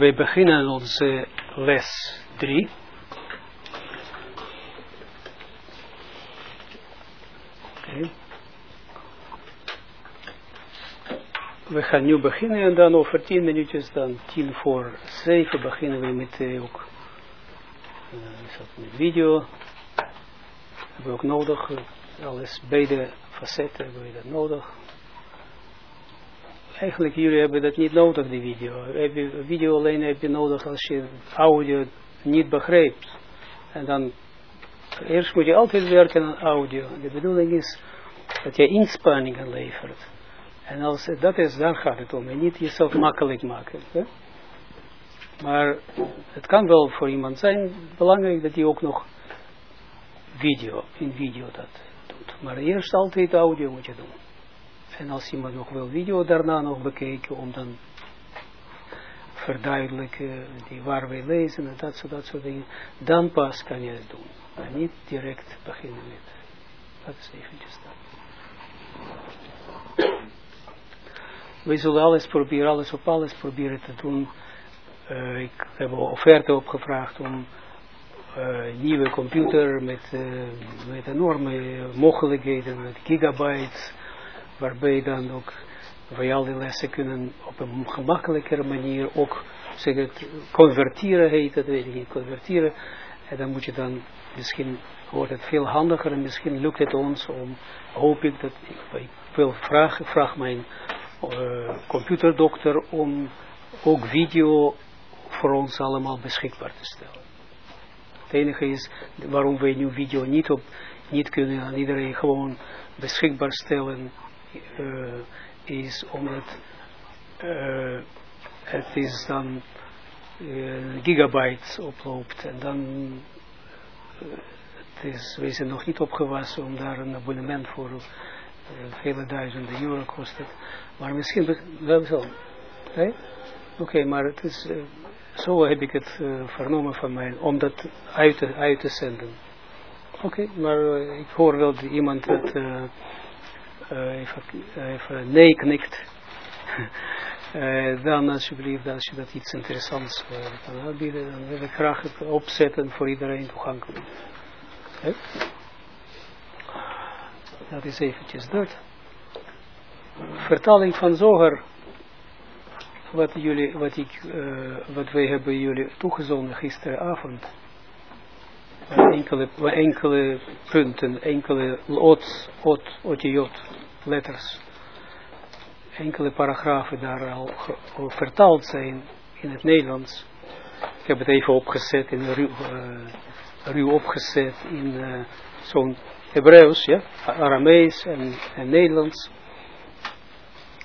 We beginnen onze les 3. Okay. We gaan nu beginnen en dan over 10 minuutjes, dan 10 voor 7 beginnen we met uh, ook uh, is dat video. Hebben we ook nodig, alles, beide facetten hebben we dat nodig. Eigenlijk jullie hebben dat niet nodig, die video. Video alleen heb je nodig als je audio niet begrijpt. En dan, eerst moet je altijd werken aan audio. De bedoeling is dat je inspanningen levert. En als dat is, daar gaat het om. En niet jezelf makkelijk maken. Hè? Maar het kan wel voor iemand zijn belangrijk dat hij ook nog video, in video dat. Maar eerst altijd audio moet je doen. En als iemand nog wil video daarna nog bekijken, om dan verduidelijken die waar wij lezen en dat soort, dat soort dingen, dan pas kan je het doen. Maar niet direct beginnen met. Dat is eventjes dat. We zullen alles proberen, alles op alles proberen te doen. Uh, ik heb offerte opgevraagd om uh, nieuwe computer met, uh, met enorme mogelijkheden, met gigabytes, waarbij dan ook wij lessen kunnen op een gemakkelijkere manier ook zeg het, converteren heet dat weet ik niet, converteren. En dan moet je dan, misschien wordt het veel handiger en misschien lukt het ons om, hoop ik dat, ik, ik wil vragen, vraag mijn uh, computerdokter om ook video voor ons allemaal beschikbaar te stellen. Het enige is waarom wij nu video niet, op, niet kunnen aan iedereen gewoon beschikbaar stellen, uh, is omdat uh, het is dan gigabytes oploopt en dan het is, wij zijn nog niet opgewassen om daar een abonnement voor vele duizenden euro kost het. Maar misschien wel zo. Oké, maar het is, uh, zo heb ik het uh, vernomen van mij, om dat uit te, uit zenden. Oké, maar uh, ik hoor wel dat iemand het even, even nee knikt. dan alsjeblieft, als je dat iets interessants kan aanbieden, dan wil ik graag het opzetten voor iedereen toegankelijk. Dat is eventjes dat. Vertaling van Zoger. Wat, jullie, wat, ik, uh, wat wij hebben jullie toegezonden gisteravond. Uh, enkele, enkele punten, enkele ot, ot, otjot, letters. Enkele paragrafen daar al, al vertaald zijn in het Nederlands. Ik heb het even opgezet, in ruw, ruw opgezet in zo'n Hebreeuws, ja, Aramees en, en Nederlands.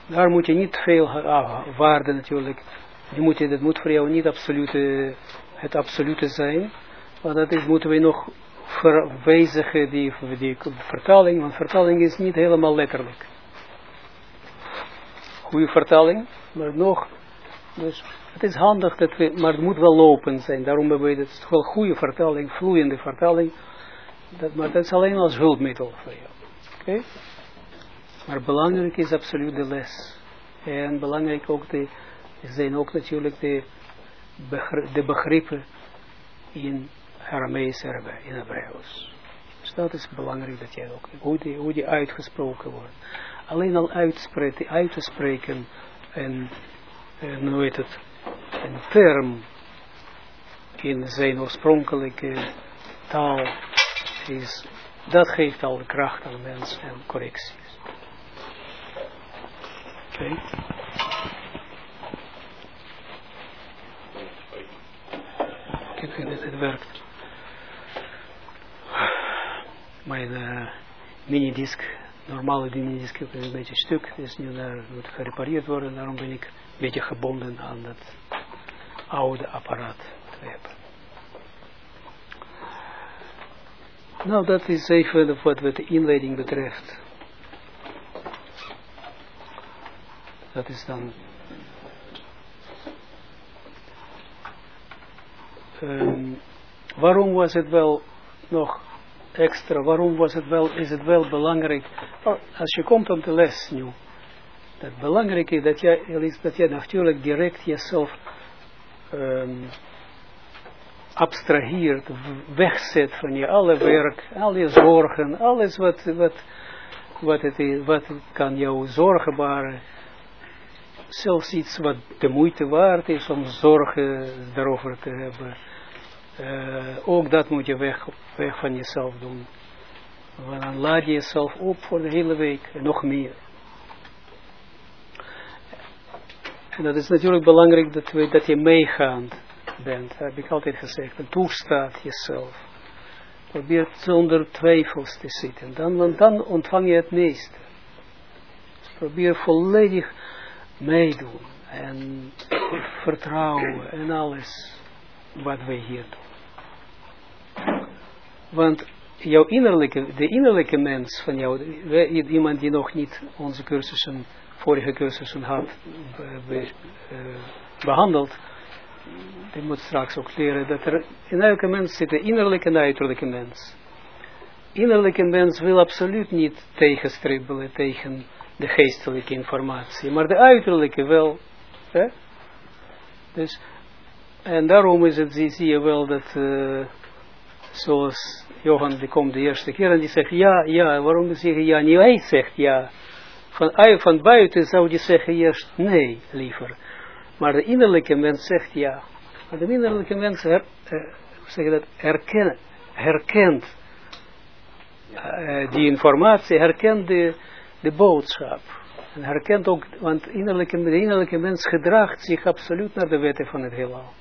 Daar moet je niet veel ah, waarde natuurlijk. Die moet je, dat moet voor jou niet absolute, het absolute zijn. Maar dat is, moeten we nog verwijzigen, die, die vertaling. Want vertaling is niet helemaal letterlijk. Goede vertaling, maar nog. Dus het is handig, dat we, maar het moet wel lopen zijn. Daarom hebben we het wel goede vertaling, vloeiende vertaling dat, maar dat is alleen als hulpmiddel voor jou. Oké? Maar belangrijk is absoluut de les. En belangrijk ook de, zijn ook natuurlijk de, de begrippen in Aramees in Hebreeuws. Dus dat is belangrijk dat jij ook, hoe die, hoe die uitgesproken wordt. Alleen al uitspreken, uit te spreken en, en hoe het, een term in zijn oorspronkelijke taal is, dat geeft al de kracht aan de mens en correcties. Ik vind dat het werkt. Mijn uh, minidisc, normale minidisc is een beetje stuk, dus nu naar, moet gerepareerd worden, daarom ben ik een beetje gebonden aan dat oude apparaat. Nou, dat is even wat de inleiding betreft. Dat is dan... Um, waarom was het wel nog extra, waarom was het wel, is het wel belangrijk, als je komt op de les nu, dat belangrijk is dat je, dat je natuurlijk direct jezelf um, abstraheert, wegzet van je alle werk, al je zorgen, alles wat, wat, wat, het, is, wat kan jou zorgen baren, zelfs iets wat de moeite waard is om zorgen daarover te hebben. Uh, ook dat moet je weg, weg van jezelf doen. Want dan laat je jezelf op voor de hele week en nog meer. En dat is natuurlijk belangrijk dat, dat je meegaand bent, dat heb ik altijd gezegd. Toestaat jezelf. Probeer zonder twijfels te zitten. Dan, want dan ontvang je het meeste. Dus probeer volledig meedoen. En vertrouwen en alles wat wij hier doen. Want jouw innerlijke, de innerlijke mens van jou, iemand die nog niet onze cursussen vorige cursussen had be, uh, behandeld, die moet straks ook leren dat er in elke mens zit een innerlijke en uiterlijke mens. Innerlijke mens wil absoluut niet tegenstribbelen tegen de geestelijke informatie, maar de uiterlijke wel. Hè? Dus, en daarom is het, zie, je wel dat, uh, zoals Johan, die komt de eerste keer en die zegt ja, ja, waarom zeg je ja? Niet zegt ja. Van, van buiten zou je zeggen eerst nee, liever. Maar de innerlijke mens zegt ja. Maar de innerlijke mens her, uh, dat, herken, herkent uh, die informatie, herkent de, de boodschap. En herkent ook, want innerlijke, de innerlijke mens gedraagt zich absoluut naar de wetten van het heelal.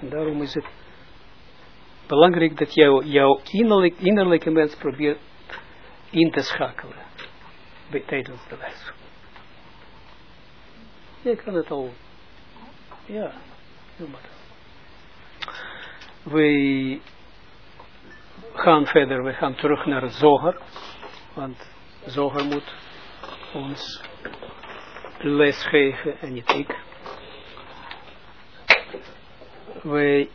En daarom is het belangrijk dat jou, jouw innerlijke, innerlijke mens probeert in te schakelen tijdens de les. Je kan het al. Ja, doe maar. We gaan verder, we gaan terug naar zoger. Want zoger moet ons les geven en niet ik. Wij,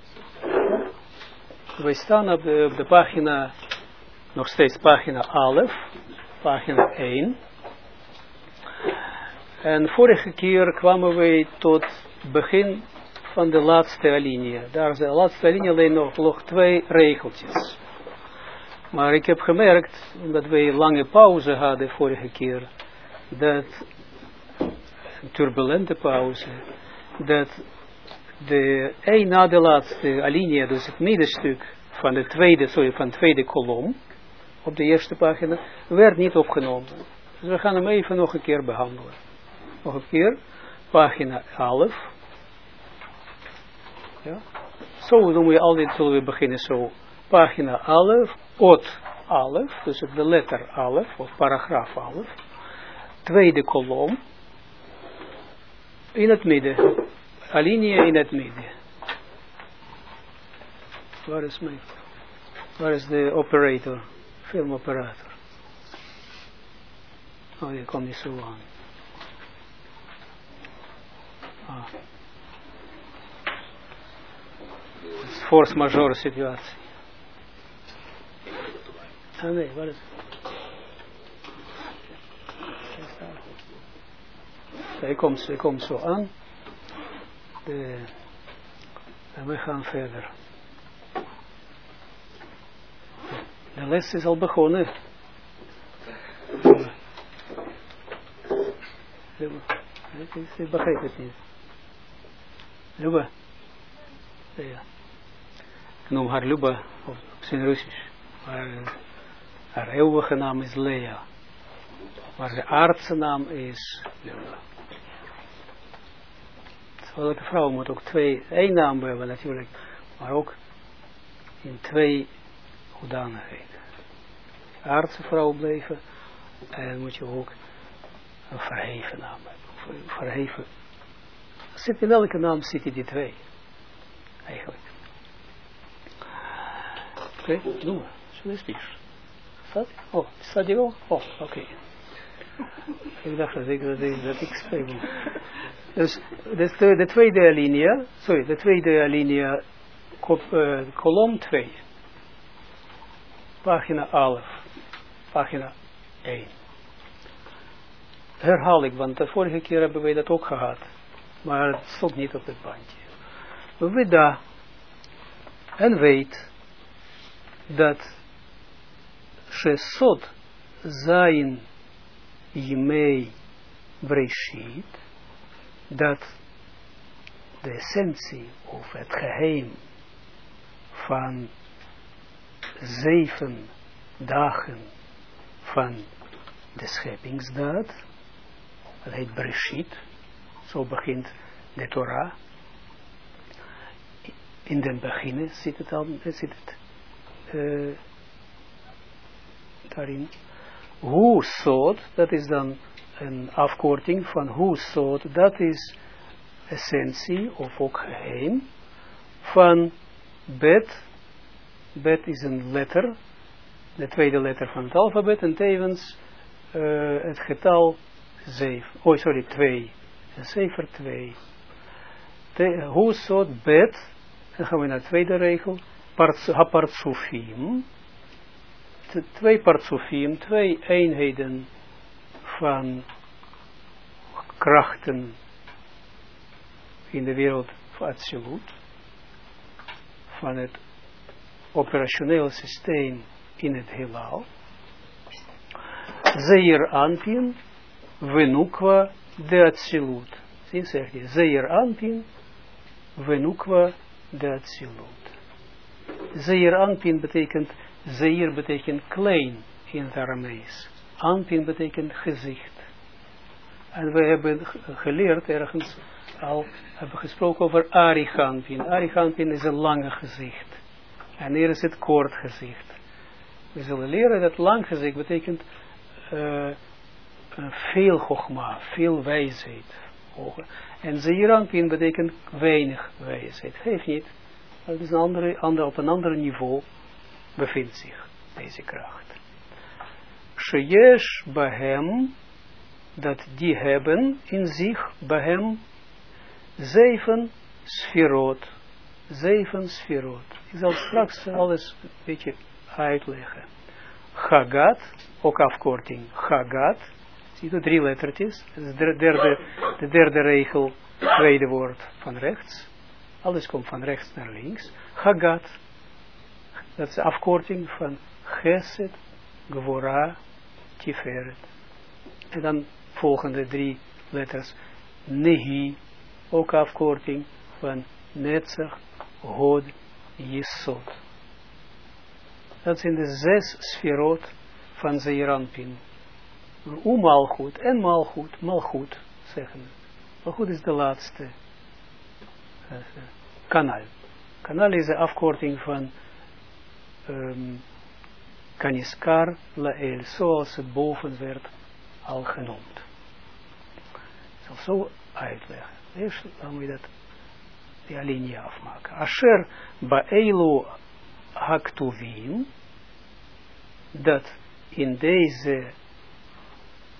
wij staan op de, op de pagina, nog steeds pagina 11 pagina 1. En vorige keer kwamen wij tot begin van de laatste alinea. Daar is de laatste alinea alleen nog twee regeltjes. Maar ik heb gemerkt, omdat wij lange pauze hadden vorige keer, dat, een turbulente pauze, dat de een na de laatste alinea, dus het middenstuk van de tweede, sorry, van de tweede kolom, op de eerste pagina, werd niet opgenomen. Dus we gaan hem even nog een keer behandelen. Nog een keer, pagina 11. Ja. Zo doen we altijd, zullen we beginnen zo. Pagina 11, ot 11, dus de letter 11, of paragraaf 11. Tweede kolom. In het midden. Alinea in het midden. Waar is mijn, waar is de operator? filmoperator. Oh, je komt niet zo aan. Ah. Force majeure situatie. Ah nee, wat is Hij komt, hij komt zo aan. De, en we gaan verder. De les is al begonnen. Ik begrijp het niet. Luba. Ja. Ik noem haar Luba op zijn Russisch. Maar haar eeuwige naam is Lea. Maar de aardse naam is Luba. Elke vrouw moet ook twee, één naam hebben natuurlijk. Maar ook in twee hoedanigheden. Aardse vrouw blijven en moet je ook een verheven naam hebben. Verheven. Zit in elke naam zitten die twee. Eigenlijk. Oké, okay, doe maar. Zo is het Staat Oh, staat die wel? Oh, oké. Okay. ik dacht dat ik, dat ik, spreek. Dus de, de tweede alinea, sorry, de tweede alinea, kop, uh, kolom 2. pagina 11, pagina 1. Herhaal ik, want de vorige keer hebben wij dat ook gehad. Maar het stond niet op het bandje. We daar en weet dat Shesot zijn Yimei Breshit, dat de essentie of het geheim van zeven dagen van de scheppingsdaad, dat heet Breshit, zo begint de Torah. In den beginnen zit het al, zit het uh, daarin. Hoe soort, dat is dan een afkorting van hoe soort, dat is essentie of ook geheim van bet. Bet is een letter, de tweede letter van het alfabet en tevens uh, het getal 7. Oh, sorry, 2. Cijfer 2. Hoe soort bet, dan gaan we naar de tweede regel, hapartsufim, twee partsofiem, twee eenheden van krachten in de wereld van absoluut, van het operationeel systeem in het heelal. Zeer Anpin, Venukwa de Atsilut. Zie zeg je, Zeer Anpin, Venukwa de Atsilut. Zeer Anpin betekent, Zeer betekent klein in het Aramees. Anpin betekent gezicht. En we hebben geleerd ergens al, hebben gesproken over Ariganpin. Ariganpin is een lange gezicht. En hier is het kort gezicht. We zullen leren dat lang gezicht betekent uh, veel gogma, veel wijsheid. En Zeeranpin betekent weinig wijsheid. Geef niet. Dat is een andere, andere, op een ander niveau bevindt zich deze kracht. Sheyesh bahem, dat die hebben in zich, bahem, zeven sferot. Zeven sferot. Ik zal straks alles een beetje uitleggen. Chagat, ook afkorting, Chagat, zie je drie lettertjes, de derde, de derde regel, tweede woord van rechts, alles komt van rechts naar links, Chagat, dat is de afkorting van Geset, Gvora, Tiferet. En dan volgende drie letters, Nehi, ook afkorting van Netzach, Hod, Yesod. Dat zijn de zes sferot van Zeeranpin. U malgoed en malgoed, malgoed zeggen. Malgoed is de laatste uh, kanaal. Kanaal is de afkorting van um, Kaniskar Lael, zoals het boven werd al genoemd. Ik zal zo uitleggen. Eerst dan moet je dat, die alinea afmaken. Asher Baelu Haktuvim, dat in deze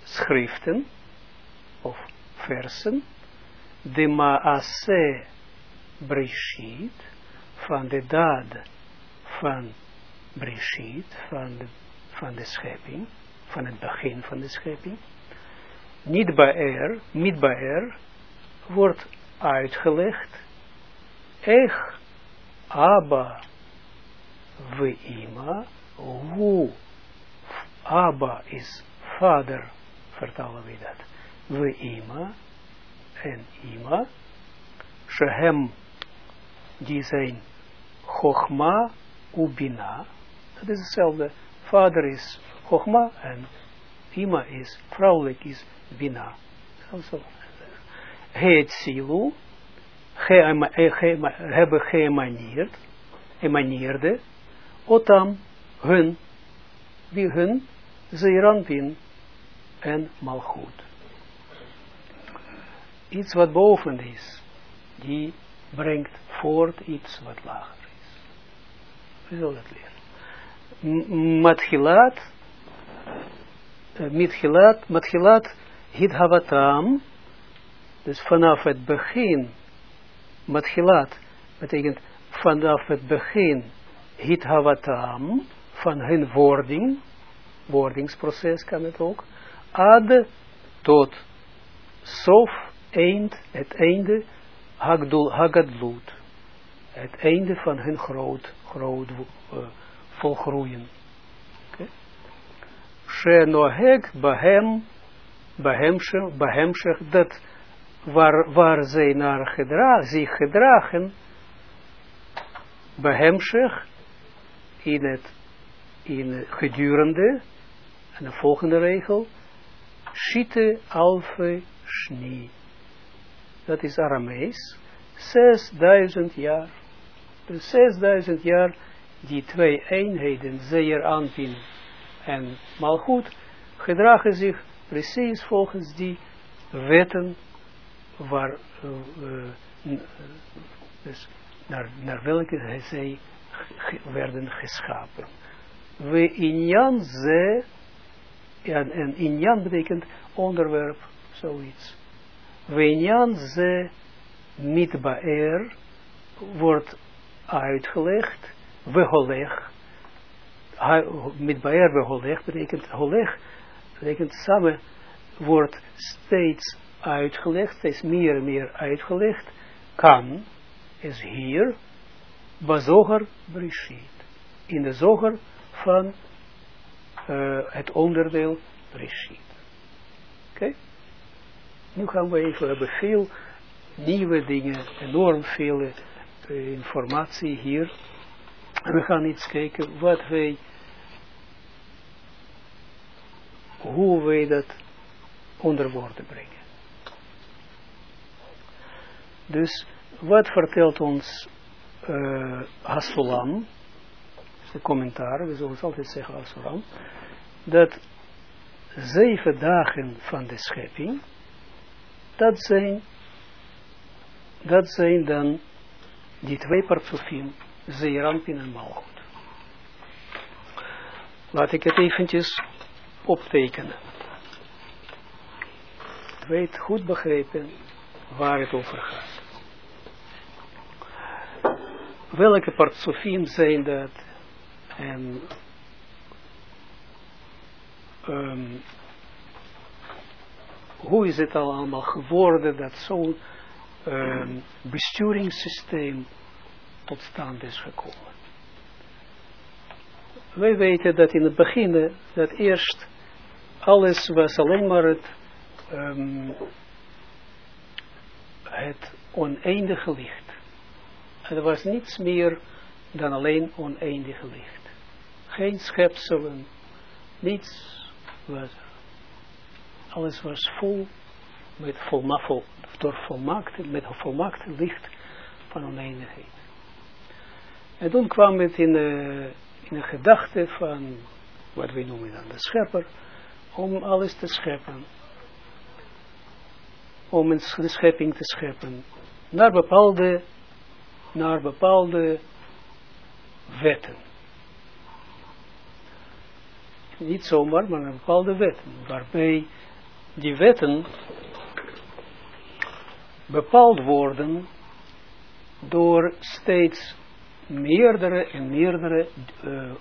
schriften, of versen, de Maase Brishit, van de daad van Brishit, van de, van de schepping, van het begin van de schepping, niet bij er, niet bij er, wordt uitgelegd, Ech Abba we ima, hoe Abba is vader, vertalen we dat. We ima en ima, shehem, die zijn Chogma Ubina, dat is hetzelfde. Vader is Chogma en Ima is, vrouwelijk is Bina. Het silu, hebben geëmaneerd, emaneerde, otam, hun, wie hun, Zeeranpin en Malchut. Iets wat boven is, die brengt voort iets wat lager is. We zullen het leren. Matchilat, Mitchilat, Matchilat, Hidhavatam, dus vanaf het begin, Matchilat, betekent vanaf het begin hit havatam, van hun wording, wordingsproces kan het ook, ad tot sof, eind, het einde, hagdul, hagadlut, het einde van hun groot, groot volgroeien. Shenohek bahem, bahemshech, bahemshech, dat waar, waar zij naar gedra zich gedragen, behemshech, in het, in gedurende, en de volgende regel, Shite alfe shni. Dat is Aramees. 6000 jaar. Dus 6000 jaar die twee eenheden, Zeer Anpin en Malchut, gedragen zich precies volgens die wetten waar, uh, uh, dus naar, naar welke zij werden geschapen. We inyan ze, en, en inyan betekent onderwerp, zoiets. We inyan ze mitbaer wordt uitgelegd, we holeg, mitbaer we holeg betekent holeg, betekent samen wordt steeds uitgelegd, steeds meer en meer uitgelegd, kan, is hier, Bazoger Brishit. In de zoger van uh, het onderdeel Brishit. Oké? Okay? Nu gaan we even, we hebben veel nieuwe dingen, enorm veel uh, informatie hier. We gaan iets kijken wat wij, hoe wij dat onder woorden brengen. Dus wat vertelt ons uh, Hasulam, de commentaar, we zullen het altijd zeggen Hasulam, dat zeven dagen van de schepping, dat zijn, dat zijn dan die twee partsofim, Zeerampin en Malchut. Laat ik het eventjes optekenen. Weet goed begrepen waar het over gaat. welke partsofiem zijn dat en um, hoe is het al allemaal geworden dat zo'n um, besturingssysteem tot stand is gekomen. Wij weten dat in het begin, dat eerst alles was alleen maar het, um, het oneindige licht. Er was niets meer dan alleen oneindige licht. Geen schepselen, niets was. Alles was vol met volma, vol, door met volmaakte licht van oneindigheid. En toen kwam het in de, in de gedachte van, wat we noemen dan de schepper, om alles te scheppen. Om een schepping te scheppen. Naar bepaalde naar bepaalde wetten. Niet zomaar, maar naar bepaalde wetten. Waarbij die wetten bepaald worden door steeds meerdere en meerdere uh,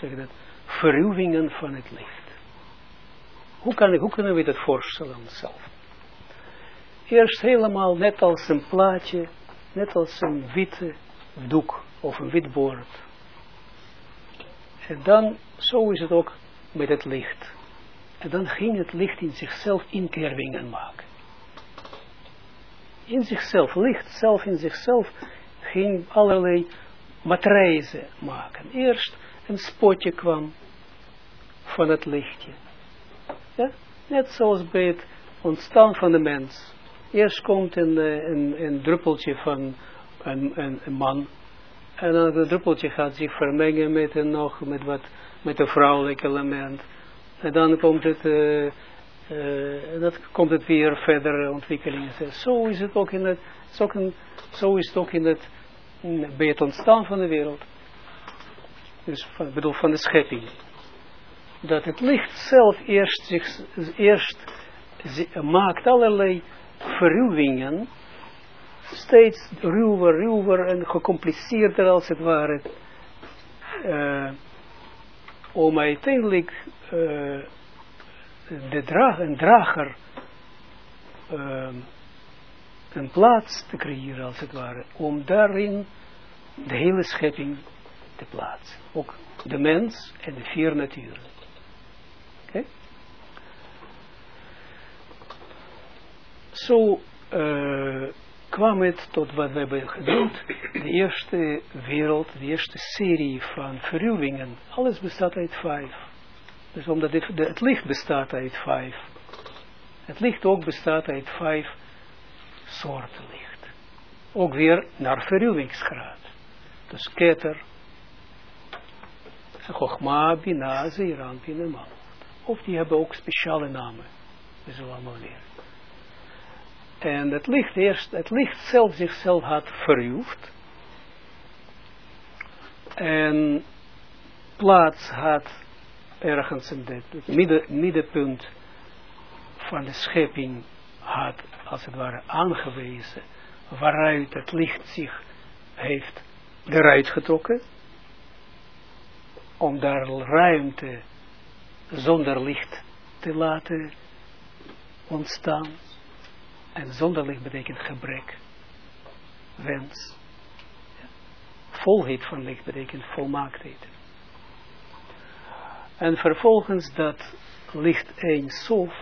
dat, van het licht. Hoe, kan, kunnen we dat voorstellen zelf? Eerst helemaal net als een plaatje net als een witte doek of een wit bord. En dan, zo is het ook met het licht. En dan ging het licht in zichzelf inkervingen maken. In zichzelf, licht zelf in zichzelf, ging allerlei matrijzen maken. Eerst een spotje kwam van het lichtje. Ja? Net zoals bij het ontstaan van de mens. Eerst komt een, een, druppeltje van een, een, man. En dan het druppeltje gaat zich vermengen met een nog, met wat, met een vrouwelijk element. En dan komt het, dat komt het weer verder ontwikkelingen. Zo is het ook in het, zo, een, zo is het ook in het, bij het ontstaan van de wereld. Dus bedoel van de schepping. Dat het licht zelf eerst, zich, eerst maakt allerlei verruwingen, steeds ruwer, ruwer en gecompliceerder als het ware. uh, om uiteindelijk uh, de dra een drager uh, een plaats te creëren, als het ware, om daarin de hele schepping te plaatsen. Ook de mens en de vier naturen. Oké? Zo uh, kwam het tot wat we hebben genoemd, de eerste wereld, de eerste serie van verruwingen. Alles bestaat uit vijf. Dus omdat het licht bestaat uit vijf. Het licht ook bestaat uit vijf soorten licht. Ook weer naar verruwingsgraad. Dus keter, Chochma, Bina, Zeiran, Pinemal. Of die hebben ook speciale namen. We zullen allemaal leren. En het licht eerst, het licht zelf zichzelf had verjuwd. En plaats had ergens in het midden, middenpunt van de schepping had, als het ware, aangewezen, waaruit het licht zich heeft eruit getrokken, om daar ruimte zonder licht te laten ontstaan. En zonder licht betekent gebrek, wens. Volheid van licht betekent volmaaktheid. En vervolgens dat licht een sof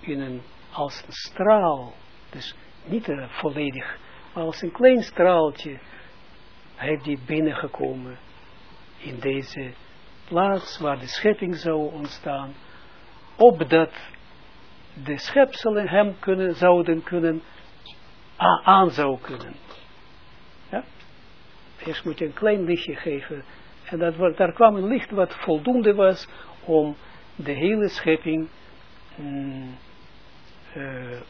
in een, als een straal, dus niet uh, volledig, maar als een klein straaltje, heeft die binnengekomen in deze plaats waar de schepping zou ontstaan, opdat de schepselen hem kunnen, zouden kunnen, aan zou kunnen. Ja? Eerst moet je een klein lichtje geven. En dat, daar kwam een licht wat voldoende was om de hele schepping mm, uh,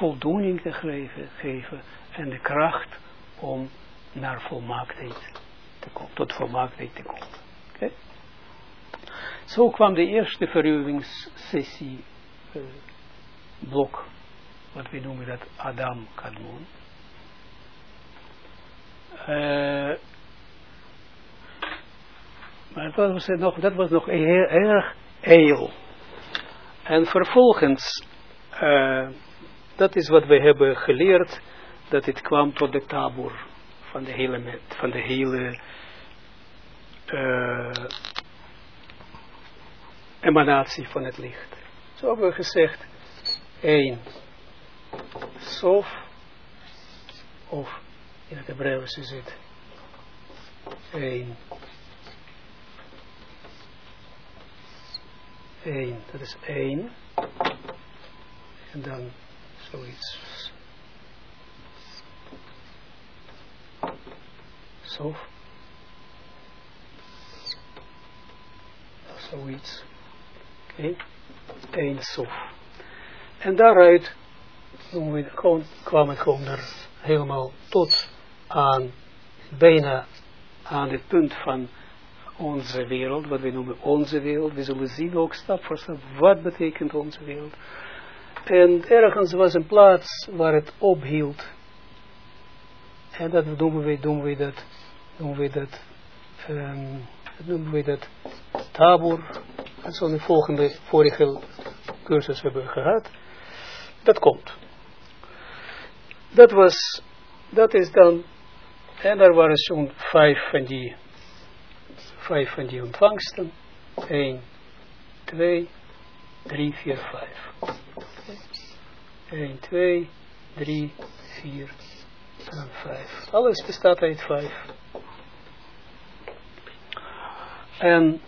voldoening te geven, geven en de kracht om naar volmaaktheid te komen, tot volmaaktheid te komen. Zo kwam de eerste verruwingssessie uh, blok, wat we noemen dat Adam Kadmon. Uh, maar dat was, nog, dat was nog heel, erg eel. En vervolgens, uh, dat is wat we hebben geleerd, dat het kwam tot de tabor van de hele, van de hele uh, emanatie van het licht. Zo hebben we gezegd, 1 sof of in het Hebreeuws is het 1 1 dat is 1 en dan zoiets sof zoiets oké. 1 sof en daaruit we, gewoon, kwam het gewoon er helemaal tot aan, bijna aan het punt van onze wereld, wat we noemen onze wereld. We zullen zien ook stap voor stap, wat betekent onze wereld. En ergens was een plaats waar het ophield. En dat noemen we, doen we dat, noemen we dat, um, noemen we dat tabor. Zo in de volgende, vorige cursus hebben gehad. Dat komt. Dat was, dat is dan, en er waren zo'n vijf van die, vijf van die ontvangsten. 1, 2, 3, 4, 5. 1, 2, 3, 4 en 5. Alles bestaat uit 5. En,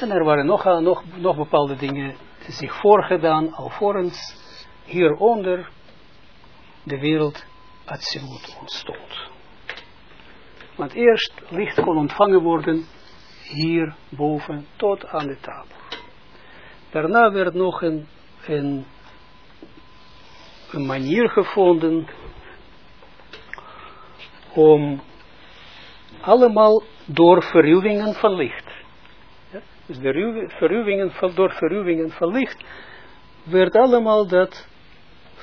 en er waren nog, nog, nog bepaalde dingen zich voorgedaan, alvorens hieronder de wereld Atsilut ontstond. Want eerst licht kon ontvangen worden hier boven tot aan de tafel. Daarna werd nog een, een, een manier gevonden om allemaal door verruwingen van licht. Ja, dus de verruwingen door verruwingen van licht werd allemaal dat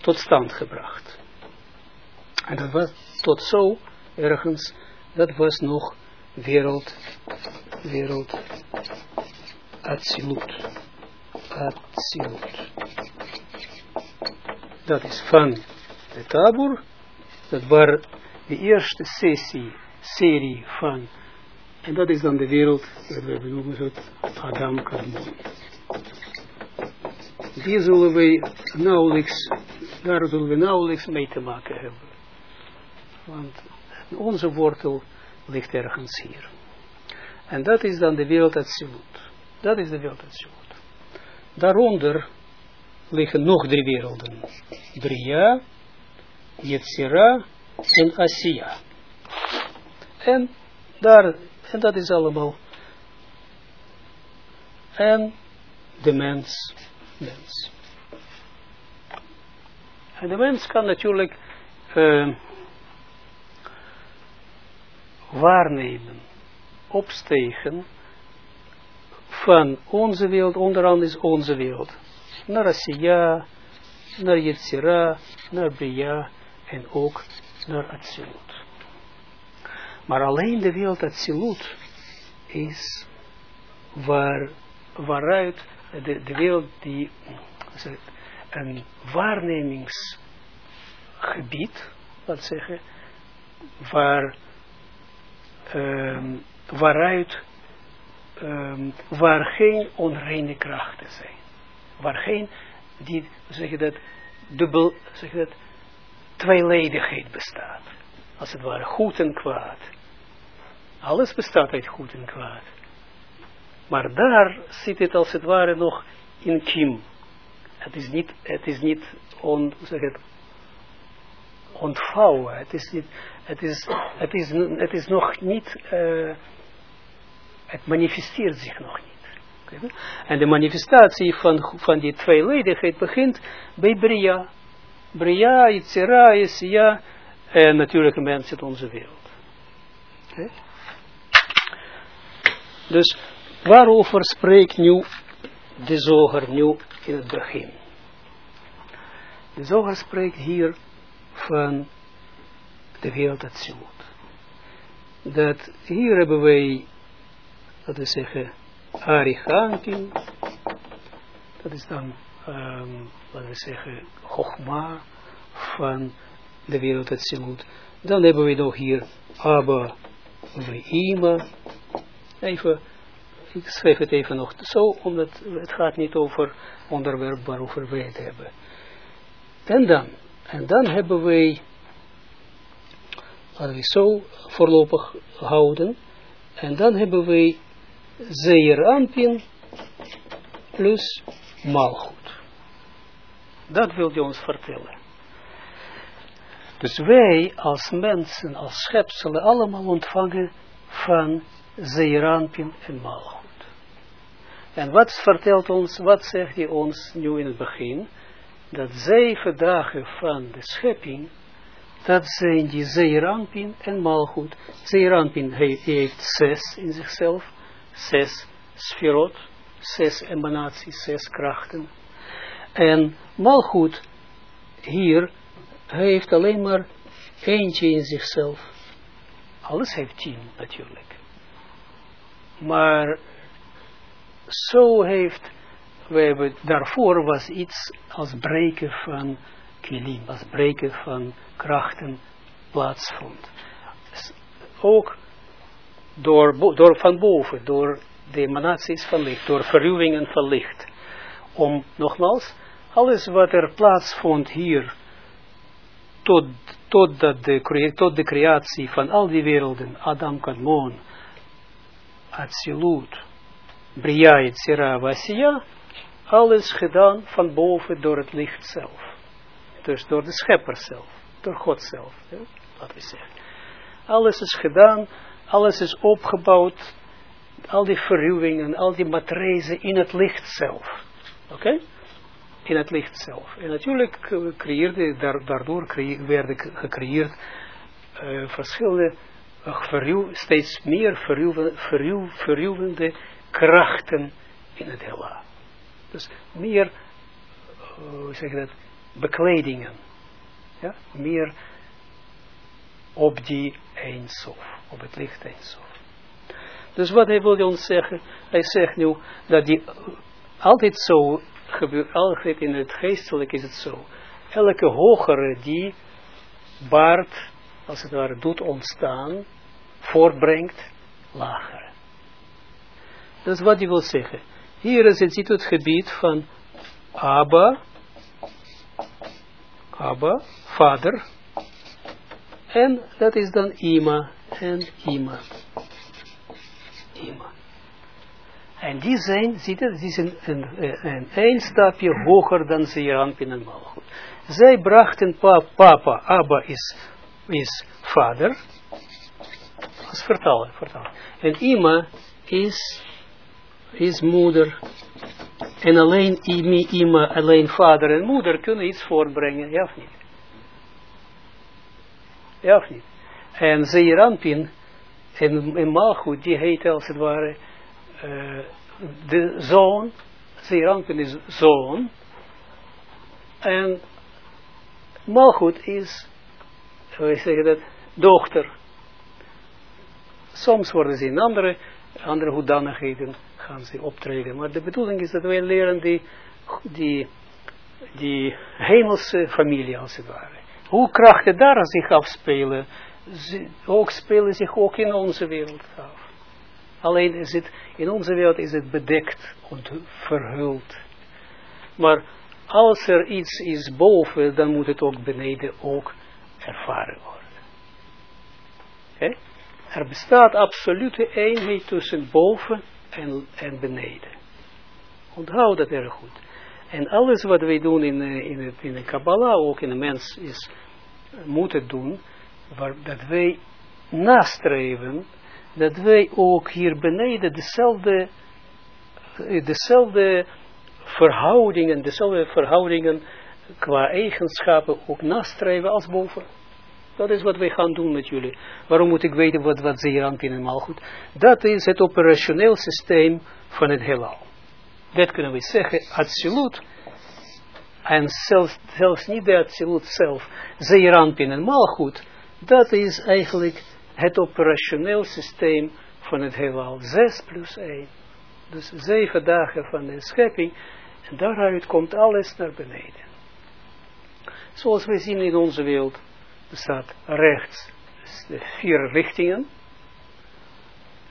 tot stand gebracht. En dat was tot zo ergens, dat was nog wereld wereld Atsilut. Atsilut. Dat is van de tabur, dat waar de eerste sessie, serie van, en dat is dan de wereld, dat we noemen het Adam Karmon. Die zullen we nauwelijks, daar zullen we nauwelijks mee te maken hebben. Want onze wortel ligt ergens hier. En dat is dan de wereld Atsilut. Dat is de wereld Atsilut. Daaronder liggen nog drie werelden. Bria, Yetzira en Asiya. En, daar, en dat is allemaal. En de mens. mens. En de mens kan natuurlijk uh, waarnemen, opstegen van onze wereld, onder andere is onze wereld. Naar Asiya, naar Yetzira, naar Bria en ook naar Atsilut. Maar alleen de wereld Atsilut is waar, waaruit de, wereld die een waarnemingsgebied, laat zeggen, waar, um, waaruit, um, waar geen onreine krachten zijn. Waar geen, die, zeg je dat, dubbel, zeg je dat, tweeledigheid bestaat. Als het ware goed en kwaad. Alles bestaat uit goed en kwaad. Maar daar zit het als het ware nog in kiem. Het is niet, het is niet on, zeg het, ontvouwen. Het is, niet, het, is, het, is, het is nog niet, uh, het manifesteert zich nog niet. En de manifestatie van, van die tweeledigheid begint bij Bria. Bria, Yitzira, Yessia en natuurlijk een mens in onze wereld. Okay. Dus waarover spreekt nu de zoger nu in het begin? De zoger spreekt hier van de wereld Atsilut. Dat hier hebben wij, laten we zeggen, Arichampin, dat is dan, um, laten we zeggen, Chogma van de wereld Atsilut. Dan hebben we nog hier Abba Ve'ima. Even, ik schrijf het even nog zo, omdat het gaat niet over onderwerp waarover wij het hebben. En dan, en dan hebben wij, laten we zo voorlopig houden, en dan hebben wij Zeer plus Malchut. Dat wil je ons vertellen. Dus wij als mensen, als schepselen, allemaal ontvangen van Zeeranpin en Malchut. En wat vertelt ons, wat zegt hij ons nu in het begin? Dat zeven dagen van de schepping, dat zijn die Zeeranpin en Malchut. Zeeranpin heeft zes in zichzelf, zes sferot, zes emanaties, zes krachten. En Malchut hier heeft alleen maar eentje in zichzelf. Alles heeft tien natuurlijk. Maar zo heeft, we hebben, daarvoor was iets als breken van kilim, als breken van krachten plaatsvond. Ook door, door van boven, door de emanaties van licht, door verruwingen van licht. Om, nogmaals, alles wat er plaatsvond hier, tot, tot, dat de, tot de creatie van al die werelden, Adam Kadmon, Atsilut, Bria, Yetzira, Vasiya, alles gedaan van boven door het licht zelf. Dus door de schepper zelf, door God zelf, ja, laten we zeggen. Alles is gedaan alles is opgebouwd, al die verruwingen, al die matrezen in het licht zelf. Oké? In het licht zelf. En natuurlijk creëerde, daardoor werden gecreëerd uh, verschillende, verruw, steeds meer verruw, verruw, verruwende krachten in het heelal. Dus meer, uh, hoe zeg je dat, bekledingen. Ja? Meer op die eindsof op het licht Eindsof. Dus wat hij wil ons zeggen? Hij zegt nu dat die altijd zo gebeurt, altijd in het geestelijk is het zo. Elke hogere die baart, als het ware, doet ontstaan, voortbrengt, lager. Dat is wat hij wil zeggen. Hier is het, ziet het gebied van Abba, Abba, vader, en dat is dan Ima en Ima. Ima. En die zijn, ziet het, die zijn een, een, een stapje hoger dan Zeeranpin en Malchut. Zij brachten pa, papa, Abba is, is vader, als vertaler, vertaler. En Ima is, is moeder. En alleen Ima, alleen vader en moeder kunnen iets voortbrengen, ja of niet? Ja of niet? En Zeeranpin en, en Malchut, die heet als het ware uh, de zoon, Zeeranpin is zoon, en Malchut is, hoe zeg dat, dochter. Soms worden ze in andere, andere hoedanigheden gaan ze optreden. Maar de bedoeling is dat wij leren die, die, die hemelse familie als het ware. Hoe krachten daar zich afspelen, ook spelen zich ook in onze wereld af. Alleen is het, in onze wereld is het bedekt verhuld. Maar als er iets is boven, dan moet het ook beneden ook ervaren worden. Er bestaat absolute eenheid tussen boven en, en beneden. Onthoud dat erg goed. En alles wat wij doen in, eh, in, het, in de Kabbalah, ook in de mens, is moeten doen, waar, dat wij nastreven, dat wij ook hier beneden dezelfde, eh, dezelfde verhoudingen, dezelfde verhoudingen qua eigenschappen ook nastreven als boven. Dat is wat wij gaan doen met jullie. Waarom moet ik weten wat, wat ze hier aan en goed? Dat is het operationeel systeem van het heelal. Dat kunnen we zeggen, absoluut. En zelfs, zelfs niet de absoluut zelf, Zeeranpin en Malchut, dat is eigenlijk het operationeel systeem van het heelal. 6 plus 1. Dus zeven dagen van de schepping. En daaruit komt alles naar beneden. Zoals we zien in onze wereld staat rechts de vier richtingen.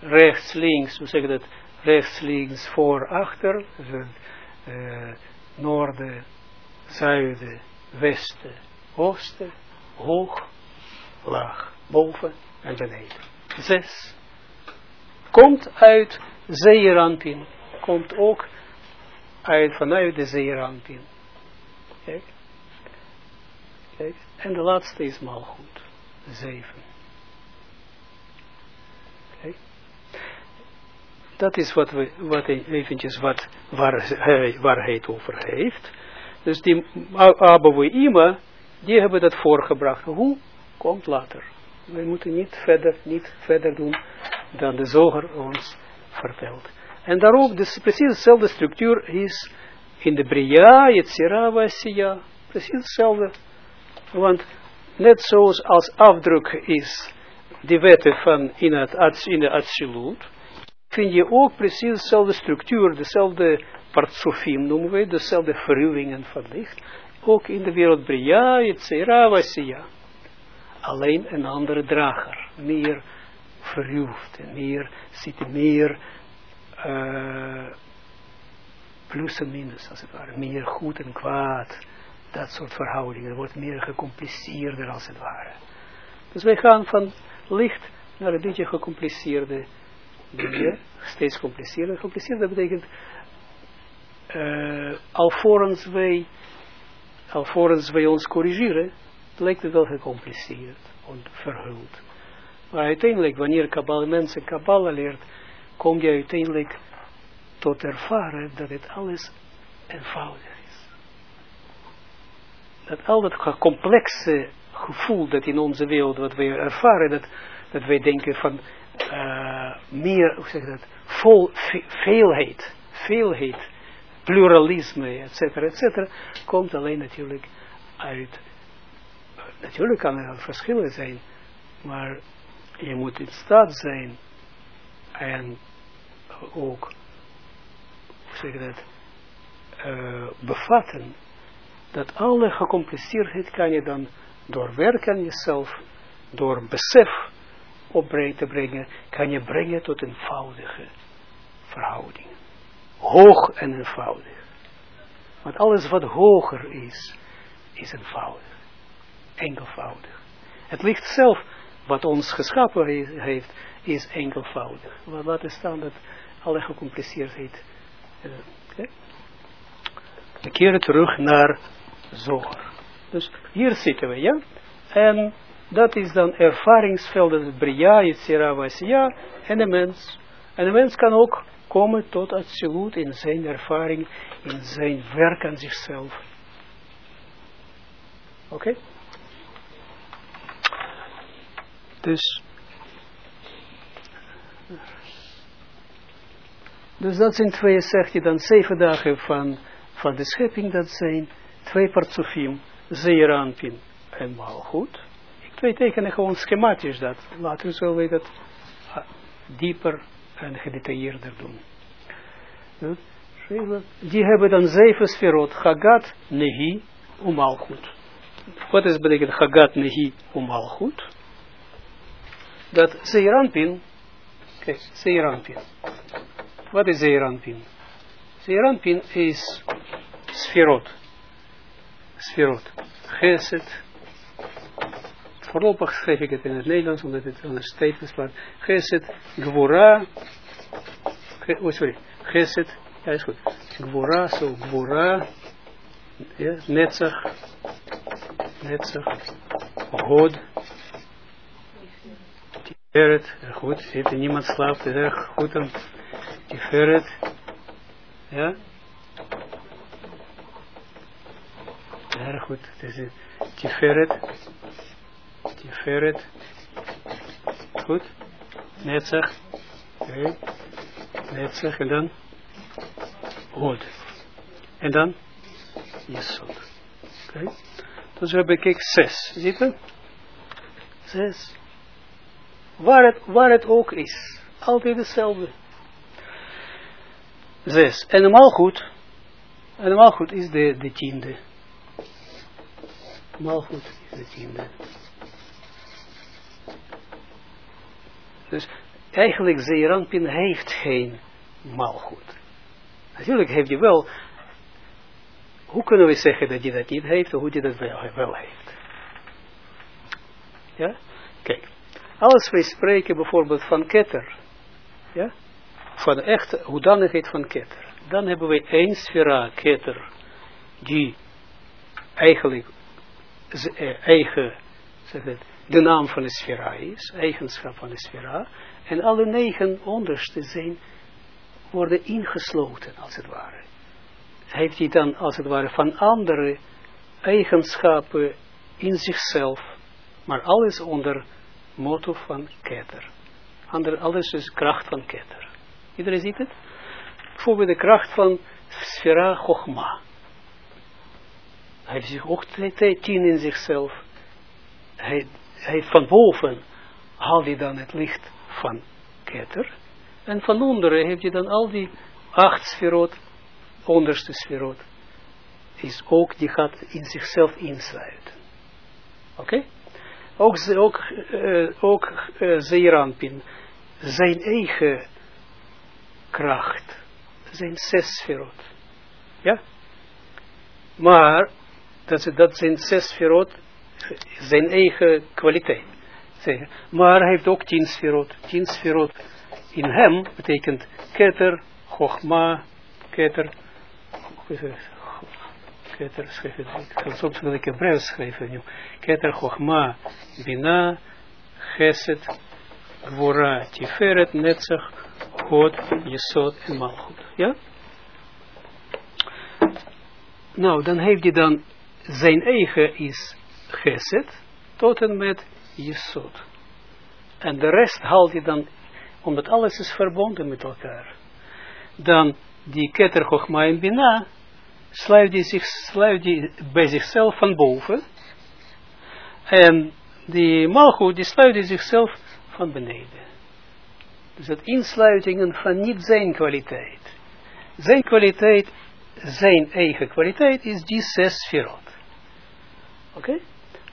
Rechts, links, we zeggen dat rechts, links, voor, achter. Uh, noorden, zuiden, westen, oosten, hoog, laag, boven en beneden. Zes. Komt uit Zeerampin. Komt ook uit, vanuit de Zeerampin. Kijk. Kijk. En de laatste is goed. Zeven. Kijk. Dat is wat we, wat eventjes wat, waar, waar hij het over heeft. Dus die Abba Ima, die hebben dat voorgebracht. Hoe? Komt later. We moeten niet verder, niet verder doen dan de zoger ons vertelt. En daarop, dus precies dezelfde structuur is in de Bria, Yetzira, Vasiya. Precies hetzelfde. Want net zoals als afdruk is die wetten van in, het, in de absolute, vind je ook precies dezelfde structuur, dezelfde partsofim noemen we, dezelfde verruwingen van licht, ook in de wereld Bria, Vasiya. Alleen een andere drager, meer verruwd meer, zit meer uh, plus en minus, als het ware, meer goed en kwaad, dat soort verhoudingen, wordt meer gecompliceerder als het ware. Dus wij gaan van licht naar een beetje gecompliceerde dingen, steeds gecompliceerder. Gecompliceerder betekent uh, alvorens wij, alvorens wij ons corrigeren, lijkt het wel gecompliceerd en verhuld. Maar uiteindelijk, wanneer Kabbalah, mensen Kabbalah leert, kom je uiteindelijk tot ervaren dat het alles eenvoudig is. Dat al dat complexe gevoel dat in onze wereld, wat wij ervaren, dat, dat wij denken van uh, meer, hoe zeg dat, vol, veelheid, veelheid, pluralisme, etc., etc., komt alleen natuurlijk uit, natuurlijk kan er verschillen zijn, maar je moet in staat zijn en ook, hoe zeg dat, uh, bevatten, dat alle gecompliceerdheid kan je dan door werk aan jezelf, door besef op te brengen, kan je brengen tot eenvoudige verhouding. Hoog en eenvoudig. Want alles wat hoger is, is eenvoudig. Enkelvoudig. Het licht zelf, wat ons geschapen heeft, is enkelvoudig. Maar laten staan dat alle gecompliceerdheid. Uh, okay. We keren terug naar Zoger. Dus hier zitten we, ja. En dat is dan ervaringsveld, dat Bria, Yitzira, Vasya en de mens. En de mens kan ook komen tot absoluut in zijn ervaring, in zijn werk aan zichzelf. Oké? Dus, dus dat zijn twee, zegt je dan, zeven dagen van, van de schepping, dat zijn twee partsofim, Zeeranpin en Malchut. Twee tekenen gewoon schematisch dat. Later zullen we dat ah, dieper en gedetailleerder doen. Die hebben dan zeven sferot. Chagat, Nehi, Umalchut. Wat is betekent Chagat, Nehi, Umalchut? Dat Zeeranpin, kijk, Zeeranpin. Wat is Zeeranpin? Zeeranpin is sferot. Sferot. Geset, voorlopig schrijf ik het in het Nederlands, omdat het steeds is, maar Geset, Gwora, oh sorry, Geset, ja is goed, Gwora, zo so Gwora, ja, Netzach, Netzach, God, Tiferet, goed, ziet er niemand slaapt, is erg goed dan, Tiferet, ja, erg goed, het is Tiferet, Tiferet. Goed. Netzach. Oké. Netzach en dan. Hod. En dan. Jesod. Oké. Dus we hebben kijk zes. Ziet? Zes. Waar het, waar het ook is. Altijd hetzelfde. Zes. En normaal goed. En normaal goed is de, de tiende. Normaal goed is de tiende. Dus eigenlijk Zeeranpin heeft geen malgoed. Natuurlijk heeft hij wel, hoe kunnen we zeggen dat hij dat niet heeft, of hoe hij dat wel, heeft? Ja? Kijk, als wij spreken bijvoorbeeld van ketter, ja, van de echte hoedanigheid van ketter, dan hebben we één sfera ketter, die eigenlijk eh, eigen, zeg het, de naam van de sfera is, eigenschap van de sfera, en alle negen onderste zijn, worden ingesloten, als het ware. Heeft hij dan, als het ware, van andere eigenschappen in zichzelf, maar alles onder motto van ketter. Ander, alles is kracht van ketter. Iedereen ziet het? Bijvoorbeeld de kracht van sfera chogma. Hij heeft zich ook tien in zichzelf. Hij hij van boven haalt hij dan het licht van Keter. En van onderen heeft hij dan al die acht sferot, onderste sferot, is ook, die gaat in zichzelf insluiten. Oké? Ook, ook, uh, ook uh, Zeeranpin, zijn eigen kracht, zijn zes sferot. Ja? Maar, dat, dat zijn zes sferot zijn eigen kwaliteit. Maar hij heeft ook tien sferot. Tien sferot in hem betekent keter, chogma, keter, keter, schrijf het, ik kan soms wil ik schrijven, keter, chogma, bina, geset, gwora, tiferet, netzach, god, jesod en malchut. Ja? Nou, dan heeft hij dan zijn eigen is geset tot en met Jesod. En de rest haalt hij dan, omdat alles is verbonden met elkaar. Dan die keter Chochma en Bina, sluit hij, zich, bij zichzelf van boven. En die Malchut, die sluit hij zichzelf van beneden. Dus het insluitingen van niet zijn kwaliteit. Zijn kwaliteit, zijn eigen kwaliteit is die zes sferot. Oké?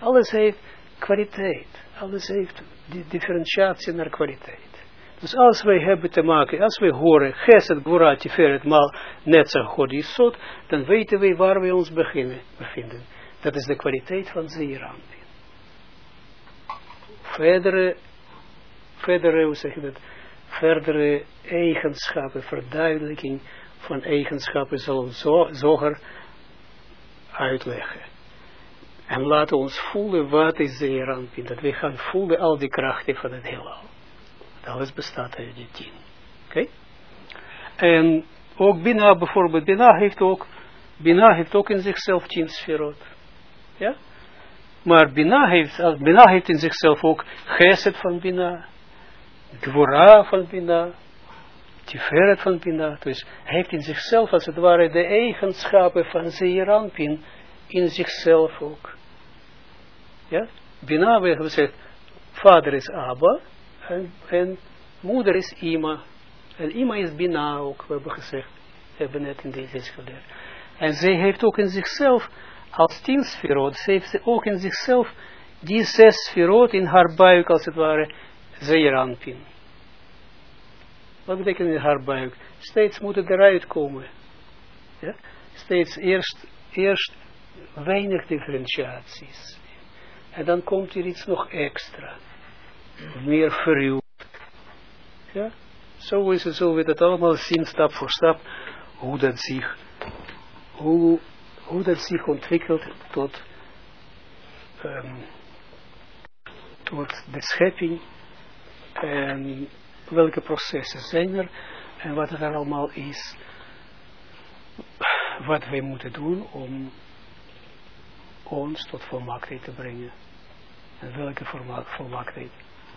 Alles heeft kwaliteit. Alles heeft die differentiatie naar kwaliteit. Dus als wij hebben te maken, als wij horen, Geset, Gvura, Tiferet, Mal, Netzach, God, Yisod, dan weten wij waar we ons beginnen, bevinden. Dat is de kwaliteit van Zeeranpin. Verdere, verdere, hoe zeg je dat, verdere eigenschappen, verduidelijking van eigenschappen zal zoger uitleggen. En laten ons voelen wat is Zeeranpin, dat we gaan voelen al die krachten van het heelal. Alles bestaat uit die tien. Oké? En ook Bina bijvoorbeeld, Bina heeft ook, Bina heeft ook in zichzelf tien sferot. Ja? Maar Bina heeft, Bina heeft in zichzelf ook Geset van Bina, Gwora van Bina, Tiferet van Bina. Dus hij heeft in zichzelf als het ware de eigenschappen van Zeeranpin in zichzelf ook. Ja? Bina, we hebben gezegd, vader is Abba, en, en moeder is Ima. En Ima is Bina ook, we hebben gezegd. We hebben net in deze geleerd. En zij heeft ook in zichzelf, als tien sferot, ze heeft ook in zichzelf die zes sferot in haar buik, als het ware, zeeranpin. Wat betekent in haar buik? Steeds moet het eruit komen. Ja? Steeds eerst, eerst weinig differentiaties. En dan komt er iets nog extra meer verruwd. Ja, zo is het, zo we dat allemaal zien, stap voor stap, hoe dat zich, hoe, hoe dat zich ontwikkelt tot, um, tot de schepping en welke processen zijn er en wat er allemaal is, wat wij moeten doen om ons tot volmaaktheid te brengen. En welke volmaaktheid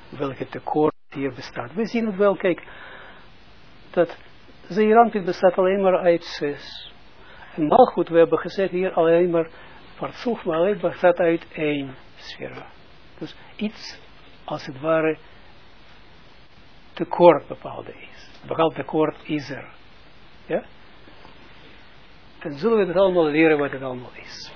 welke tekort hier bestaat. We zien het wel, kijk, dat Zeerampin bestaat alleen maar uit zes. En Malchut, we hebben gezegd hier alleen maar, Partsoef, maar alleen bestaat uit één sfera. Dus iets, als het ware, tekort bepaalde is. Bepaald tekort is er. Ja? Dan zullen we het allemaal leren wat het allemaal is.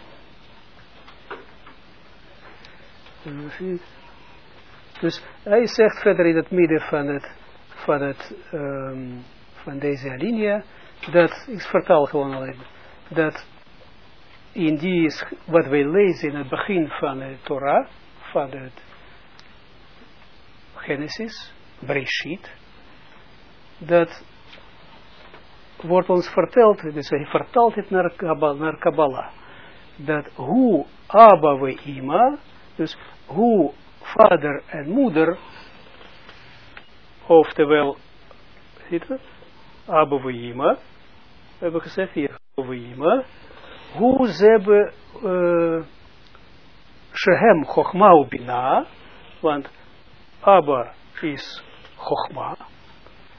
Dus hij zegt verder in het midden van, het, van, het, um, van deze alinea, dat, ik vertaal gewoon alleen, dat in die is wat wij lezen in het begin van de Torah, van het Genesis, Breshit, dat wordt ons verteld, dus hij vertelt het naar Kabbalah, naar Kabbalah dat hoe Abba we Ima, dus hoe vader en moeder, oftewel, ziet het, Abouima, hebben gezegd hier, Abouima, hoe ze hebben, uh, Shehem Bina, want Abba is Chochma,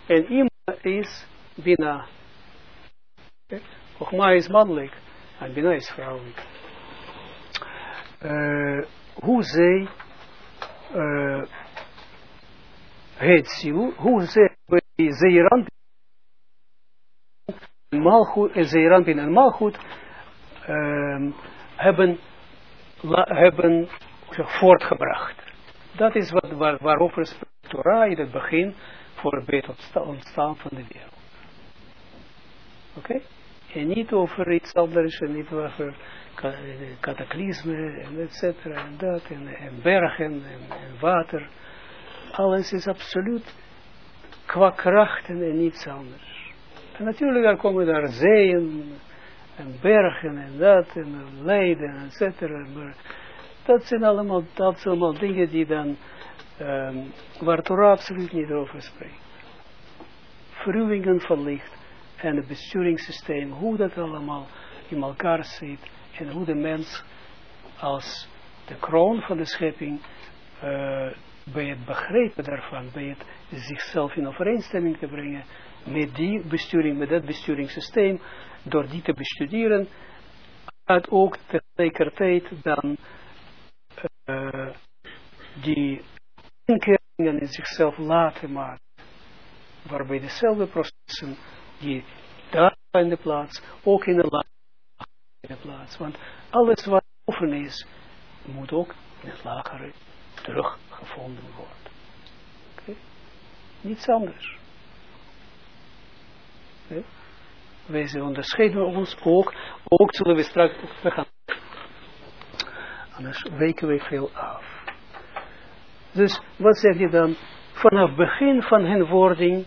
en Ima is Bina. Chochma is mannelijk, en Bina is vrouwelijk. Uh, hoe zij uh, heet ziel, hoe ze bij Zeeranpin en Zeeranpin en Malchut um, hebben, hebben voortgebracht. Dat is wat, waar, waarover spreekt Torah in het begin voor het ontstaan van de wereld. Oké? Okay? En niet over iets anders, en niet over cataclysme en et en dat en, en bergen en, en, water. Alles is absoluut qua krachten en niets anders. En natuurlijk dan komen daar zeeën en bergen en dat en lijden et cetera. Maar dat zijn allemaal, dat zijn allemaal dingen die dan, um, waar Torah absoluut niet over spreekt. Verruwingen van licht en het besturingssysteem, hoe dat allemaal in elkaar zit en hoe de mens als de kroon van de schepping uh, bij het begrijpen daarvan, bij het zichzelf in overeenstemming te brengen met die besturing, met dat besturingssysteem, door die te bestuderen, gaat ook tegelijkertijd dan uh, die inkeringen in zichzelf laten maken. waarbij dezelfde processen die daar in de plaats, ook in de plaats. Want alles wat boven is, moet ook in het lagere teruggevonden worden. Niets anders. Okay? Wij onderscheiden ons ook, ook zullen we straks, we gaan, anders weken we veel af. Dus wat zeg je dan? Vanaf begin van hun wording,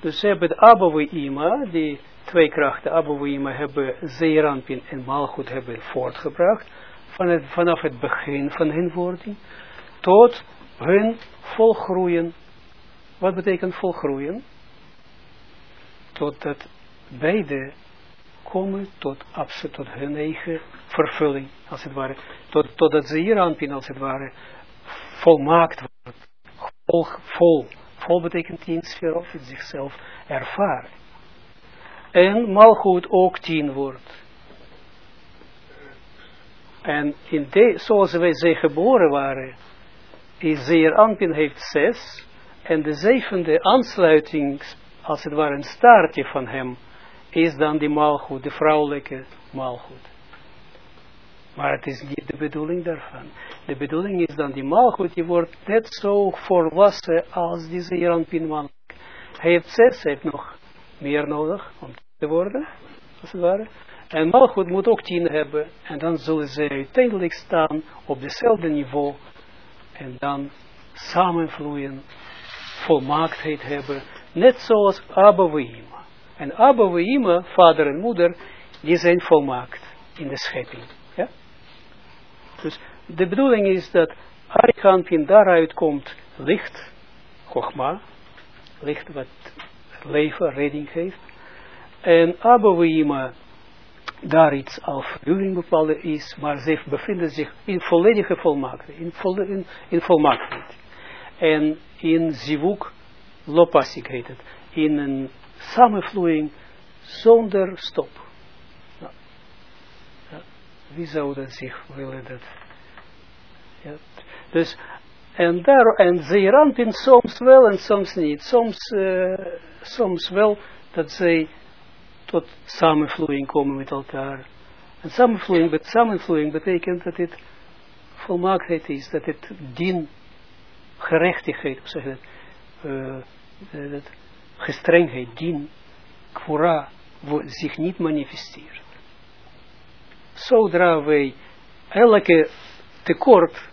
dus ze hebben de Abouima, die twee krachten, Abouima, hebben Zeeranpin en Malchut hebben voortgebracht, van het, vanaf het begin van hun wording, tot hun volgroeien. Wat betekent volgroeien? Totdat beide komen tot, hun eigen vervulling, als het ware. Tot, totdat ze hier als het ware, volmaakt wordt. Vol, vol. Betekent tien sfeer of in zichzelf ervaren. En malgoed ook tien wordt. En in de, zoals wij zij geboren waren, is zeer Anpin heeft zes, en de zevende aansluiting, als het ware een staartje van hem, is dan die maalgoed, de vrouwelijke maalgoed. Maar het is niet de bedoeling daarvan. De bedoeling is dan die maalgoed, die wordt net zo volwassen als die Zeeranpin man. Hij heeft zes, hij heeft nog meer nodig om te worden, als het ware. En malgoed moet ook tien hebben. En dan zullen ze uiteindelijk staan op dezelfde niveau. En dan samenvloeien, volmaaktheid hebben. Net zoals Abba. En Abba vader en moeder, die zijn volmaakt in de schepping. Ja? Dus de bedoeling is dat Arikantin daaruit komt licht, Chogma, licht wat leven, redding geeft. En Abba Weima daar iets al verhuring bepaalde is, maar ze bevinden zich in volledige volmaaktheid, in, in, in volmaaktheid. En in zivuk, lopasik heet het, in een samenvloeiing zonder stop. Ja. Ja. Wie zou dat zich willen dat? Ja. Dus, en daar, en zeerampin soms wel en soms niet. Soms, uh, soms wel dat zij tot samenvloeiing komen met elkaar. En samenvloeiing, samenvloeiing betekent dat het volmaaktheid is, dat het dien, gerechtigheid, hoe zeg dat, uh, dat gestrengheid, dien, kwora, zich niet manifesteert. Zodra wij elke tekort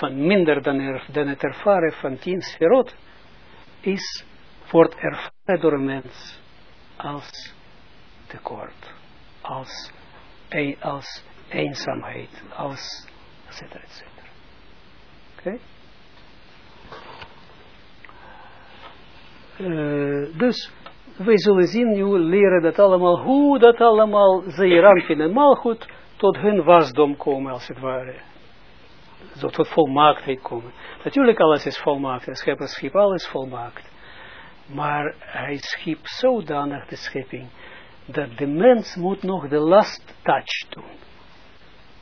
van minder dan, er, dan het ervaren van tien sferot, is, wordt ervaren door een mens als tekort, als, als eenzaamheid, als et cetera, et cetera. Oké? Uh, dus, wij zullen zien nu, leren dat allemaal, hoe dat allemaal, zeerampin en malgoed, tot hun wasdom komen, als het ware. Zo tot volmaaktheid komen. Natuurlijk, alles is volmaakt, het schepperschip, alles volmaakt. Maar hij schiep zodanig de schepping, dat de mens moet nog de last touch doen.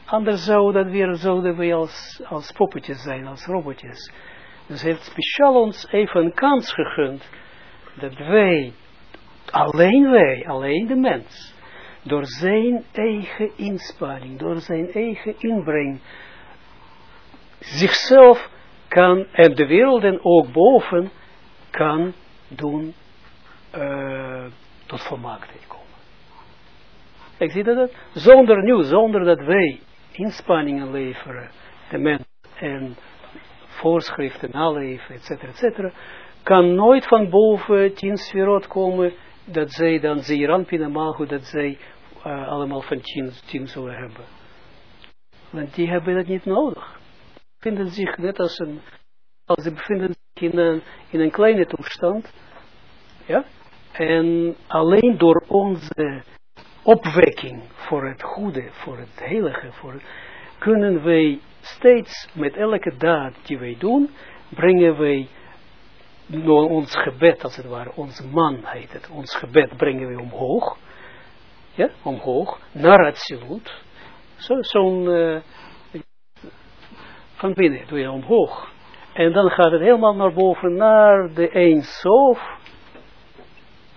Anders zou dat weer, zouden we als, als poppetjes zijn, als robotjes. Dus hij heeft speciaal ons even een kans gegund, dat wij, alleen wij, alleen de mens, door zijn eigen inspanning, door zijn eigen inbreng, zichzelf kan, en de wereld en ook boven, kan doen uh, tot volmaaktheid komen. Ik zie dat, zonder nu, zonder dat wij inspanningen leveren, de mens en voorschriften naleven, et cetera, et cetera, kan nooit van boven tien sferot komen, dat zij dan zeerampin en malgoed, dat zij uh, allemaal van tien, tien zullen hebben. Want die hebben dat niet nodig. Vinden zich net als een, als ze bevinden in een, in een kleine toestand. Ja? En alleen door onze opwekking voor het goede, voor het heilige, voor kunnen wij steeds met elke daad die wij doen, brengen wij ons gebed, als het ware, onze man heet het, ons gebed brengen wij omhoog, ja, omhoog, naar het zo'n, zo uh, van binnen doe je omhoog, En dan gaat het helemaal naar boven, naar de een sof.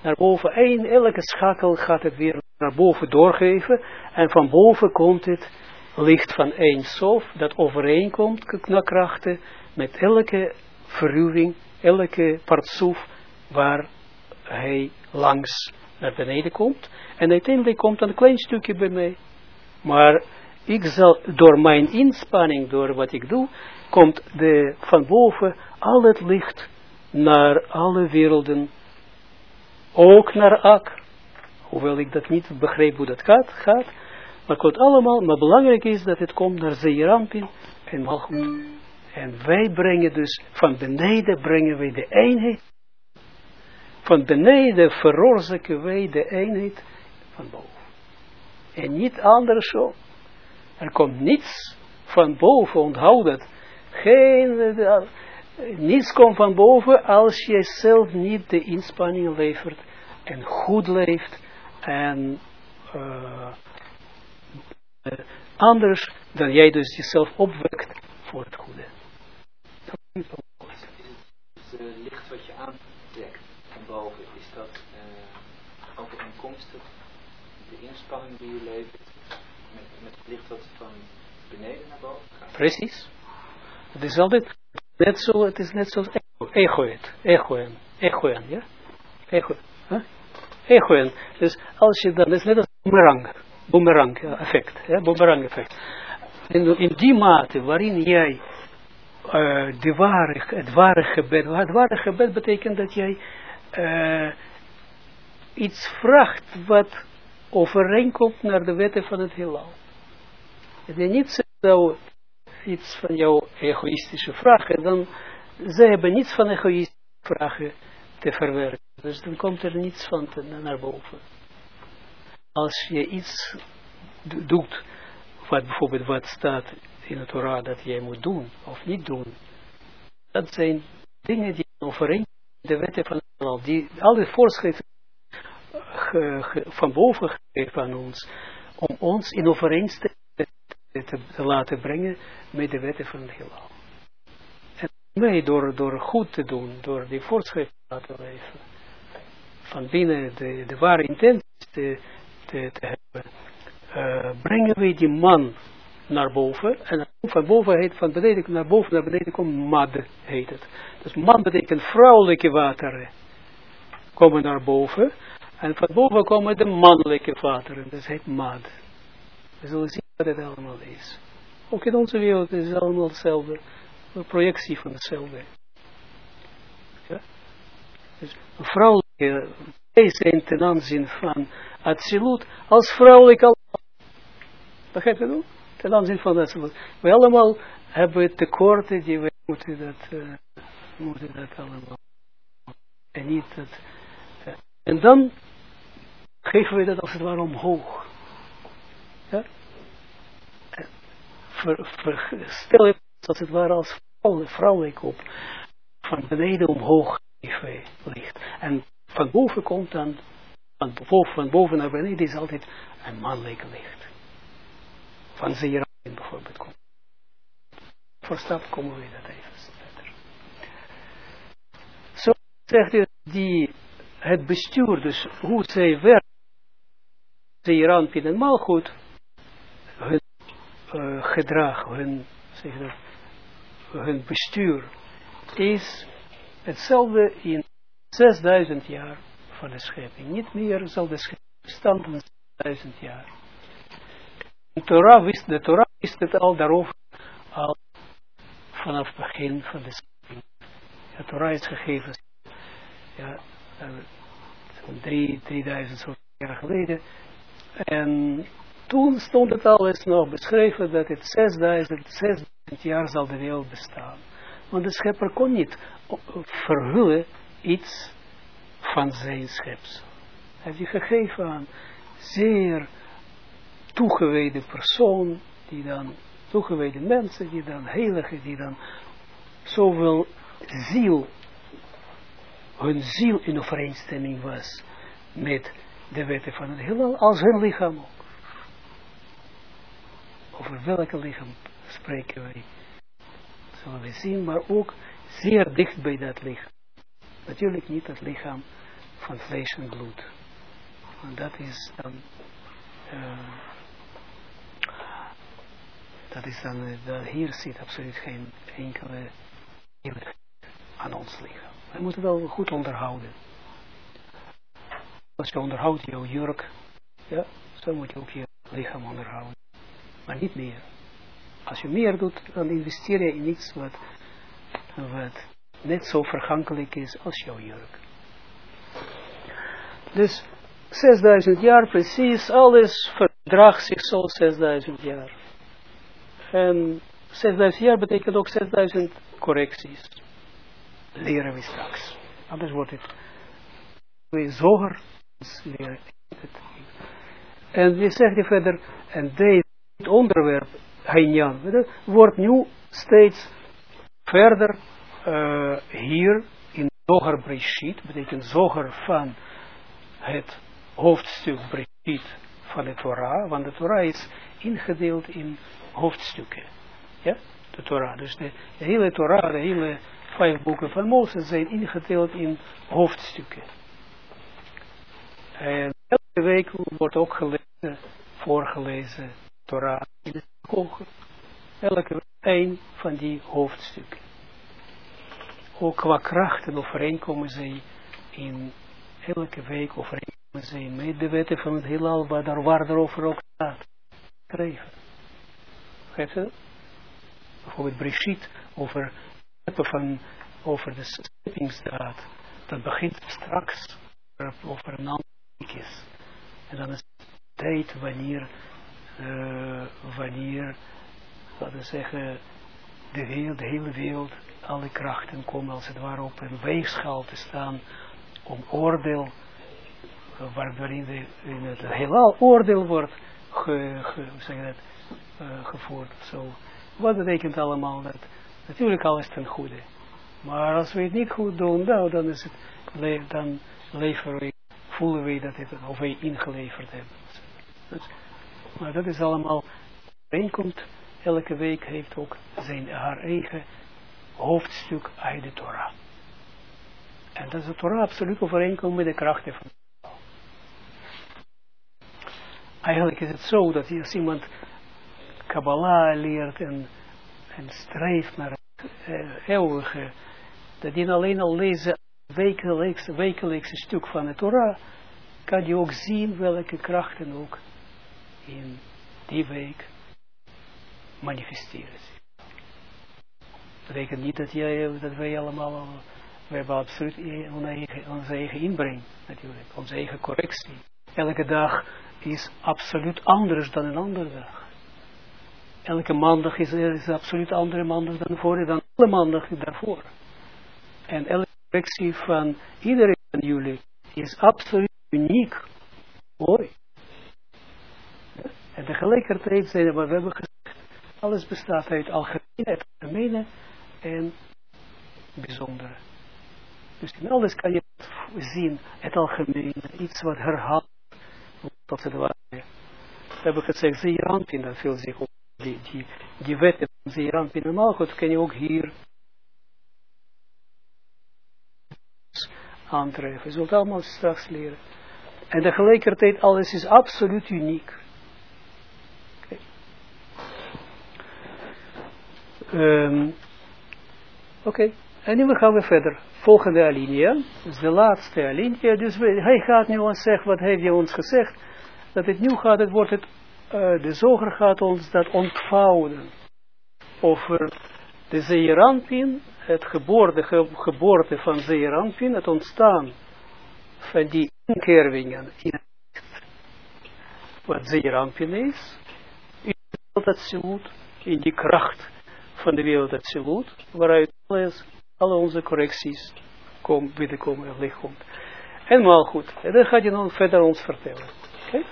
Naar boven, één, elke schakel gaat het weer naar boven doorgeven. En van boven komt het licht van één sof, dat overeenkomt naar krachten met elke verruwing, elke partsoef waar hij langs naar beneden komt. En uiteindelijk komt een klein stukje bij mij. Maar ik zal, door mijn inspanning, door wat ik doe, komt de, van boven al het licht naar alle werelden, ook naar Ak. Hoewel ik dat niet begreep hoe dat gaat, gaat maar komt allemaal, maar belangrijk is dat het komt naar Zeerampin en Malchut. En wij brengen dus, van beneden brengen wij de eenheid. Van beneden veroorzaken wij de eenheid van boven. En niet anders zo. Er komt niets van boven, onthoud dat. Geen, niets komt van boven als je zelf niet de inspanning levert en goed leeft en uh, anders dan jij dus jezelf opwekt voor het goede. Dat is het licht wat je aantrekt van boven, is dat uh, overeenkomstig de inspanning die je levert licht wat van beneden naar? Precies. Het is altijd net zo, het is net zoals echoet, echoen, echoen, ja? Echo, huh? echoen. Dus als je dan, het is net als boomerang boomerang effect, hè, boomerang effect. In, in die mate waarin jij uh, de ware, het ware gebed, het ware gebed betekent dat jij uh, iets vraagt wat overeenkomt naar de wetten van het heelal. Dat je niet zo iets van jouw egoïstische vragen, dan ze hebben niets van egoïstische vragen te verwerken. Dus dan komt er niets van te, naar boven als je iets doet, wat bijvoorbeeld wat staat in het Torah dat jij moet doen of niet doen, dat zijn dingen die overeen de wetten van Allah, die alle voorschriften van boven gegeven aan ons, om ons in overeenstemming te, te, laten brengen met de wetten van het heelal. En mee door, door goed te doen, door die te laten leven, van binnen de, de ware intentie te, te hebben, uh, brengen we die man naar boven. En van boven heet, van beneden naar boven naar beneden komt mad, heet het. Dus man betekent vrouwelijke wateren. Komen naar boven. En van boven komen de mannelijke wateren. Dat heet mad. We zullen zien wat het allemaal is. Ook in onze wereld is het allemaal hetzelfde. Een projectie van hetzelfde. Ja? Dus een vrouwelijke zijn ten aanzien van Atsilut als vrouwelijk al. Begrijp je dat? Ten aanzien van Atsilut. We allemaal hebben tekorten die we moeten dat, uh, moeten dat allemaal. En niet dat. En dan geven we dat als het ware omhoog. Ja? Stel je als het ware als vrouwelijk op. Van beneden omhoog ligt. En van boven komt dan, van boven, van boven naar beneden is altijd een mannelijk licht. Van Zeeran bijvoorbeeld komt. Voor stap komen we dat even verder. Zo zegt die, het bestuur, dus hoe zij werken, Zeeran, Pin en Malgoed, hun uh, gedrag, hun, dat, hun bestuur, is hetzelfde in 6000 jaar van de schepping. Niet meer zal de schepping bestaan dan 6000 jaar. De Torah wist, de Torah wist het al daarover al vanaf het begin van de schepping. De Torah is gegeven ja, zo'n 3000 jaar geleden. En toen stond het alles nog beschreven dat het 6000, 6000 jaar zal de wereld bestaan. Want de schepper kon niet verhullen iets van zijn schepsel. Hij heeft gegeven aan zeer toegewijde persoon, die dan, toegewijde mensen, die dan heilige, die dan zoveel ziel, hun ziel in overeenstemming was met de wetten van het heelal, als hun lichaam ook. Over welke lichaam spreken wij? Zullen we zien, maar ook zeer dicht bij dat lichaam. Natuurlijk niet het lichaam van vlees en bloed. Want dat is dan, uh, dat is dan, uh, hier zit absoluut geen enkele aan ons lichaam. We moeten wel goed onderhouden. Als je onderhoudt jouw jurk, ja, zo moet je ook je lichaam onderhouden. Niet meer. Als je meer doet, dan investeer je in iets wat, wat net zo vergankelijk is als jouw jurk. Dus 6000 jaar precies, alles verdraagt zich zo 6000 jaar. En 6000 jaar betekent ook 6000 correcties. Leren we straks. Anders wordt het weer zoger. Leren En je zegt verder, en dit onderwerp, Hainyan, wordt nu steeds verder uh, hier in Zoger Breshit, betekent Zoger van het hoofdstuk Breshit van de Torah, want de Torah is ingedeeld in hoofdstukken. Ja, de Torah. Dus de, hele Torah, de hele vijf boeken van Mozes zijn ingedeeld in hoofdstukken. En elke week wordt ook gelezen, voorgelezen, In kogen. Elke één van die hoofdstukken. Ook qua krachten overeenkomen zij in elke week overeenkomen zij met de wetten van het heelal, waar, daar, waar erover ook staat. Schrijven. Begrijpt u Bijvoorbeeld Brigitte over, van, over de scheppingsdaad. Dat begint straks over een ander is. En dan is het tijd wanneer, uh, wanneer, laten we zeggen, de, wereld, de hele wereld alle krachten komen als het ware op een weegschaal te staan om oordeel, uh, waarin in het heelal oordeel wordt ge, ge, dat, uh, gevoerd. So, wat betekent allemaal dat? Natuurlijk alles ten goede. Maar als we het niet goed doen, nou, dan, is het, dan leveren we, voelen we dat het, of wij ingeleverd hebben. Dus, maar dat is allemaal, bijeenkomt, elke week heeft ook zijn, haar eigen hoofdstuk uit de Torah. En dat is de Torah absoluut overeenkomt met de krachten van Eigenlijk is het zo dat als iemand Kabbalah leert en, en streeft naar het uh, eeuwige, dat hij alleen al lezen wekelijkse, wekelijkse stuk van de Torah, kan je ook zien welke krachten ook in die week manifesteren betekent niet dat, jij, dat wij allemaal, we hebben absoluut onze eigen, onze eigen inbreng natuurlijk, onze eigen correctie. Elke dag is absoluut anders dan een andere dag. Elke maandag is, is absoluut andere maandag dan vorige, dan alle maandag daarvoor. En elke correctie van iedereen van jullie is absoluut uniek. Mooi. En tegelijkertijd zijn we, we hebben gezegd, alles bestaat uit algemene, uit algemene en bijzondere. Dus in alles kan je zien, het algemene, iets wat herhaalt, tot het ware. We hebben gezegd, Zeeranpin, dat veel zich op die, die, die wetten van Zeeranpin. Normaal goed kan je ook hier aantreffen. Je zult allemaal straks leren. En tegelijkertijd, alles is absoluut uniek. Um, Oké, en nu gaan we verder. Volgende alinea, de laatste alinea. Dus hij gaat nu ons zeggen, wat heeft hij ons gezegd? Dat het nu gaat, het wordt het, uh, de zoger gaat ons dat ontvouwen. Over de Zeerampin, het geboorte, ge, geboorte van Zeerampin, het ontstaan van die inkervingen in wat Zeerampin is, in dat in die kracht van de wereld absoluut, waaruit alles, alle onze correcties komen, binnenkomen licht komt. Helemaal goed. En dan gaat je dan verder ons vertellen. Oké? Okay?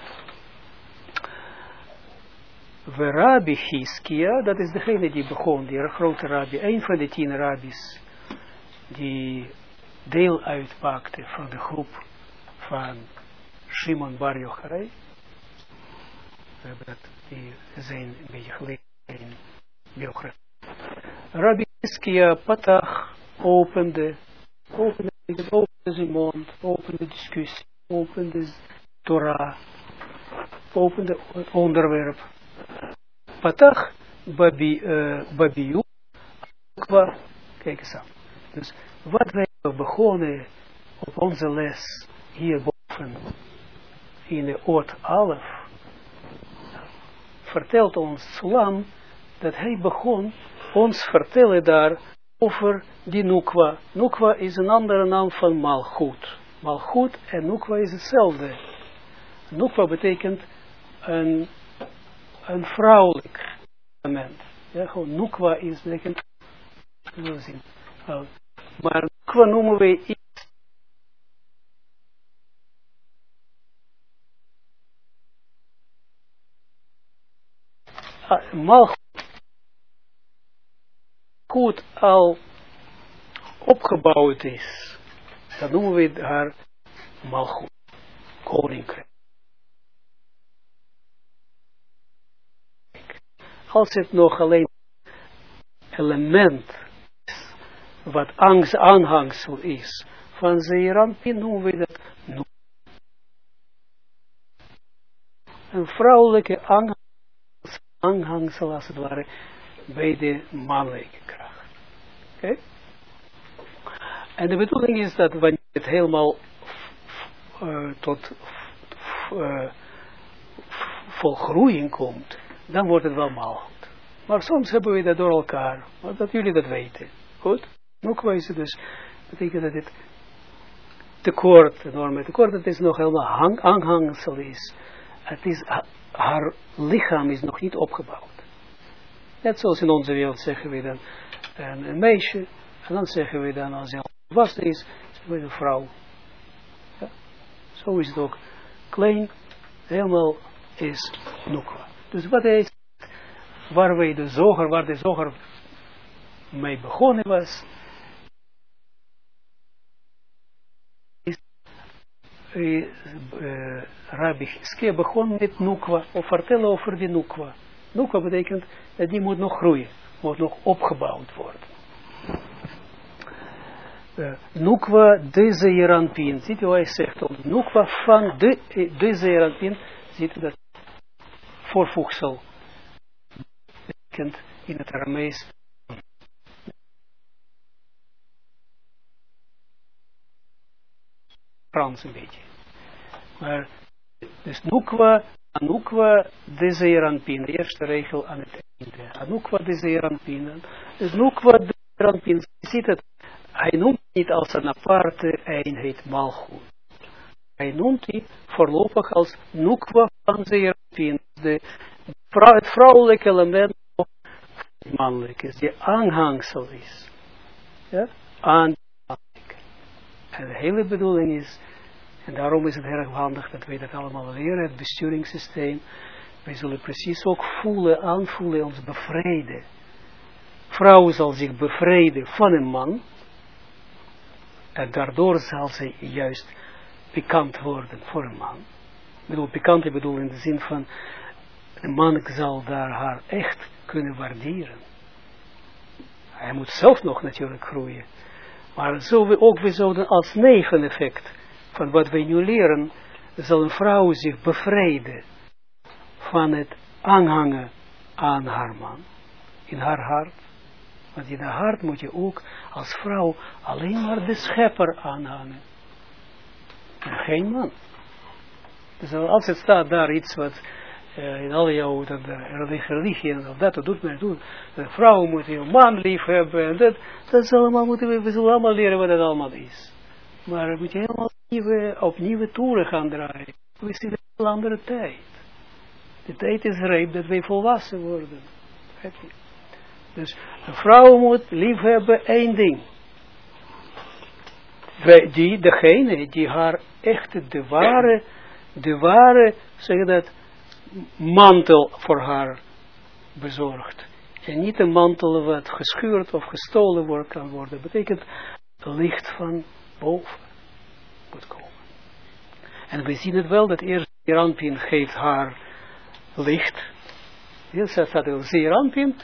Rabbi Hiskia, dat is degene die begon, die grote rabbi, een van de tien rabbis, die deel uitmaakte van de groep van Shimon Bar Yochai. We hebben dat, die zijn een beetje gelezen in biografie. Rabbi Iskia Patach opende, opende, opende zijn mond, opende discussie, opende Torah, opende het onderwerp. Patach, babi, uh, babiu, qua, kijk eens aan. Dus wat wij begonnen op onze les hierboven in de oort Alef, vertelt ons Sulam dat hij begon ons vertellen daar over die Nukwa. Nukwa is een andere naam van Malchut. Malchut en Nukwa is hetzelfde. Nukwa betekent een, een vrouwelijk element. Ja, gewoon Nukwa is betekent, zien. Uh, maar Nukwa noemen we iets uh, Malchut goed al opgebouwd is, dan noemen we haar malgoed, koninkrijk. Als het nog alleen element wat angst aanhangsel is, van Zeerampin noemen we dat een vrouwelijke aanhangsel als het ware bij de mannelijke kracht. Oké? En de bedoeling is dat wanneer het helemaal uh, tot uh, komt, dan wordt het wel mal goed. Maar soms hebben we dat door elkaar, maar dat jullie dat weten. Goed? Ook wijzen dus, betekent dat dit tekort, enorme tekort, dat is nog helemaal hang, aanhangsel is. Het is, haar lichaam is nog niet opgebouwd. Net zoals in onze wereld zeggen we dan een, een meisje, en dan zeggen we dan als hij volwassen is, zeggen we een vrouw. Ja? Zo is het ook. Klein, helemaal is nukwa. Dus wat is, waar wij de zoger, waar de zoger mee begonnen was, is uh, uh, Rabbi Ske begon met nukwa, of vertellen over die nukwa. Nukwa betekent dat die moet nog groeien, moet nog opgebouwd worden. Uh, Nukwa de Zeeranpin, ziet u hij zegt, op Nukwa van de, de Zeeranpin, ziet u dat voorvoegsel betekent in het Aramees Frans een beetje. Maar, dus Nukwa Anukwa de Zeeranpin, de eerste regel aan het einde. Anukwa de Zeeranpin. Dus Nukwa de Zeeranpin, je ziet het, hij noemt niet als een aparte eenheid Malchut. Hij noemt die voorlopig als Nukwa van Zeeranpin. De, het vrouwelijke element of het mannelijke is, die aanhangsel is. Ja, aan En de hele bedoeling is en daarom is het erg handig dat wij dat allemaal leren, het besturingssysteem. Wij zullen precies ook voelen, aanvoelen, ons bevrijden. Vrouw zal zich bevrijden van een man. En daardoor zal ze juist pikant worden voor een man. Ik bedoel, pikant, ik bedoel in de zin van, een man zal daar haar echt kunnen waarderen. Hij moet zelf nog natuurlijk groeien. Maar zo we ook, we zouden als neveneffect van wat wij nu leren, zal een vrouw zich bevrijden van het aanhangen aan haar man. In haar hart. Want in haar hart moet je ook als vrouw alleen maar de schepper aanhangen. En geen man. Dus als het staat daar iets wat uh, in alle jouw dat, uh, religie en dat doet men doen. De vrouw moet een man lief hebben en dat, dat is allemaal moeten we, we zullen allemaal leren wat dat allemaal is. Maar moet je helemaal nieuwe, op nieuwe toeren gaan draaien. We zien een andere tijd. De tijd is rijp dat wij volwassen worden. Dus een vrouw moet lief hebben één ding. Die, degene die haar echte, de ware, de ware, zeg dat, mantel voor haar bezorgt. En niet een mantel wat geschuurd of gestolen wordt, kan worden. betekent licht van boven moet komen. En we zien het wel, dat eerst Zeerampin geeft haar licht. Hier staat er Zeerampin,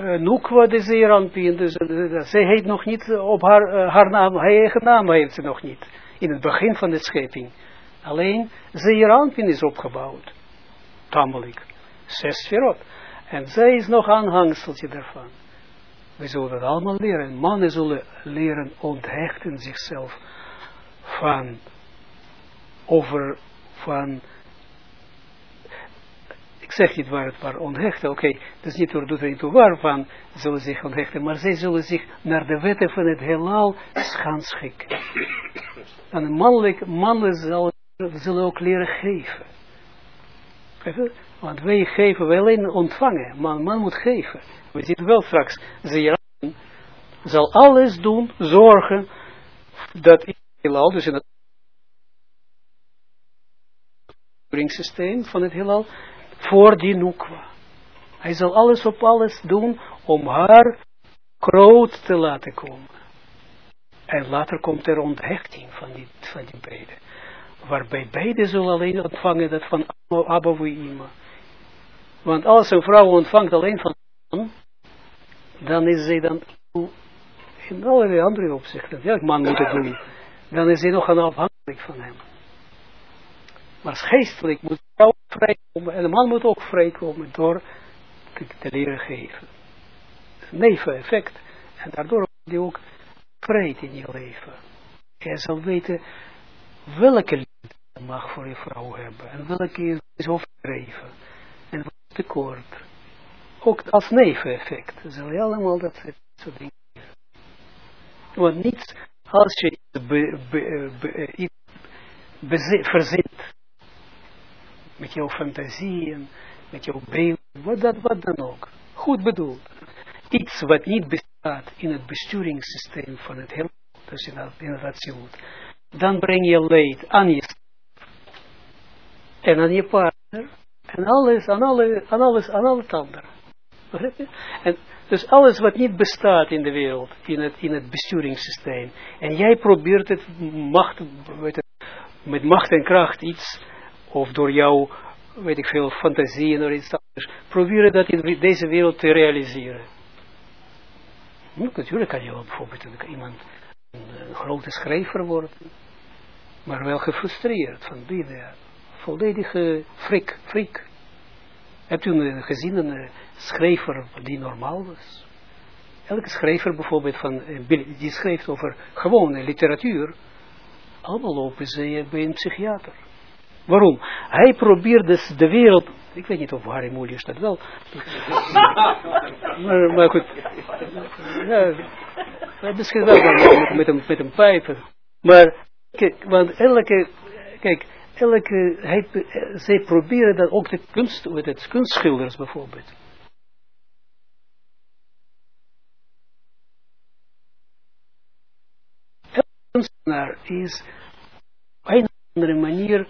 uh, Nukwa de Zeeranpien, dus uh, zij heet nog niet op haar, haar naam, haar eigen naam heeft ze nog niet. In het begin van de schepping. Alleen Zeeranpien is opgebouwd. Tamelijk. Zes sferot. En zij is nog aanhangseltje daarvan. We zullen dat allemaal leren. Mannen zullen leren onthechten zichzelf van over van ik zeg niet waar het waar onhechten, oké, dat is niet door doet er niet toe waarvan zullen zich onhechten, maar zij zullen zich naar de wetten van het heelal gaan schikken. En mannelijk, mannen zullen, zullen ook leren geven. Want wij geven, wij alleen ontvangen, man, man moet geven. We zien wel straks, ze zal alles doen, zorgen, dat in heelal, dus in het systeem van het heelal, voor die Nukwa. Hij zal alles op alles doen om haar groot te laten komen. En later komt er onthechting van die, van die beide. Waarbij beide zullen alleen ontvangen dat van Abba Ima. Want als een vrouw ontvangt alleen van man, dan is zij dan in allerlei andere opzichten. Ja, man moet het doen. Dan is zij nog een afhankelijk van hem. Maar geestelijk moet vrouw vrijkomen en de man moet ook vrijkomen door te, leren geven. Neveneffect. En daardoor wordt hij ook vrij in je leven. Je zal weten welke liefde je mag voor je vrouw hebben. En welke is overdreven. Tekort. Ook als neveneffect. Zal je allemaal dat soort dingen Want niets als je be, be, be, verzint met jouw fantasieën, met jouw beeld, wat, dat, wat dan ook. Goed bedoeld. Iets wat niet bestaat in het besturingssysteem van het heel, dus in in het dan breng je leed aan je en aan je partner en alles, aan, alle, aan alles, aan al het andere. En dus alles wat niet bestaat in de wereld, in het, in het besturingssysteem, en jij probeert het, macht, weet met macht en kracht iets of door jouw, weet ik veel, fantasieën of iets anders, proberen dat in deze wereld te realiseren. Hm, natuurlijk kan je wel bijvoorbeeld iemand een, grote schrijver worden, maar wel gefrustreerd van binnen, volledige frik, frik. Hebt u gezien een schrijver die normaal was? Elke schrijver bijvoorbeeld van, die schrijft over gewone literatuur, allemaal lopen ze bij een psychiater. Waarom? Hij probeert dus de wereld, ik weet niet of Harry Moelie staat wel, maar, maar goed, ja, misschien wel met, met, een, met een pijp, maar kijk, want elke, kijk, elke, hij, zij proberen dat ook de kunst, het kunstschilders bijvoorbeeld. Kunstenaar is op een andere manier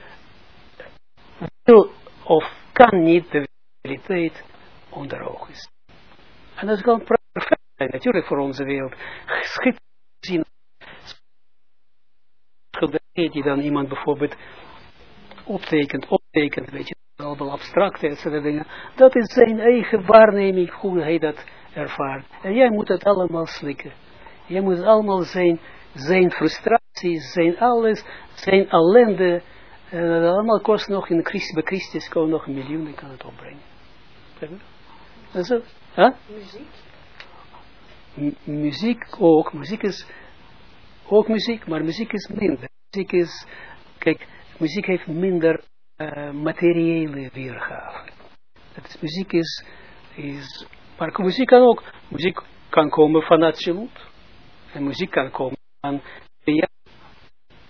wil of kan niet de realiteit onder ogen zien. En dat kan perfect zijn, natuurlijk voor onze wereld. Schip zien. Schilderij die dan iemand bijvoorbeeld optekent, optekent, weet je, allemaal abstracte, et dingen. Dat is zijn eigen waarneming, hoe hij dat ervaart. En jij moet het allemaal slikken. Jij moet allemaal zijn, zijn frustratie, zijn alles, zijn ellende, en eh, dat allemaal kost nog, in Christus, bij Christus kan nog een miljoen, kan het opbrengen. Dat is huh? Muziek? muziek ook, muziek is ook muziek, maar muziek is minder. Muziek is, kijk, muziek heeft minder uh, materiële weergave. Is, muziek is, is, maar muziek kan ook, muziek kan komen van absoluut. En muziek kan komen van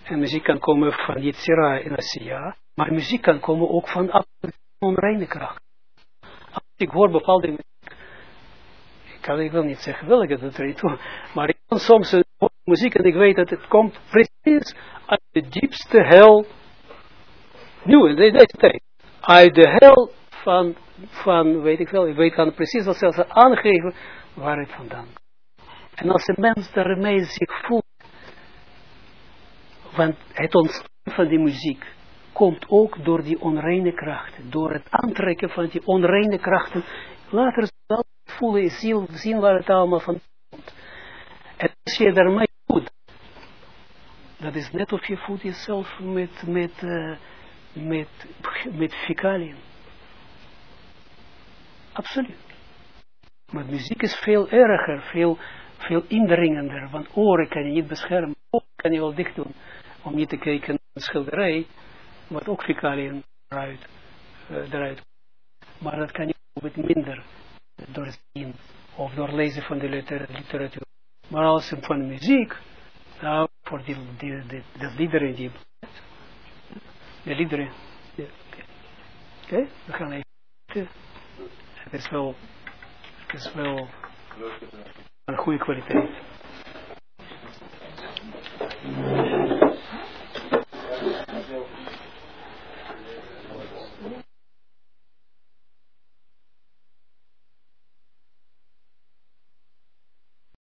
en muziek kan komen van Yitzira en Asiya. Maar muziek kan komen ook van onreine kracht. Als ik hoor bepaalde muziek. Ik kan ik wil niet zeggen welke dat er niet Maar ik kan soms muziek en ik weet dat het komt precies uit de diepste hel. Nu in deze tijd. Uit de hel van, van weet ik wel. Ik weet kan precies wat zelfs aangeven waar het vandaan. En als een mens daarmee zich voelt want het ontstaan van die muziek komt ook door die onreine krachten. Door het aantrekken van die onreine krachten Later zal je voelen, zien, zien waar het allemaal van komt. En als je daarmee doet, dat is net of je voedt jezelf met, met, uh, met, met fecaliën. Absoluut. Maar muziek is veel erger, veel, veel indringender, want oren kan je niet beschermen, oren kan je wel dicht doen, om niet te kijken naar een schilderij, wat ook fecaliën eruit, uh, eruit. Maar dat kan je ook minder doorzien, of doorlezen van de literatuur. Maar als van muziek, nou, voor die, die, die, de liederen die, de liederen. Ja. Oké, okay. we gaan even. Het is wel, het is wel een goede kwaliteit.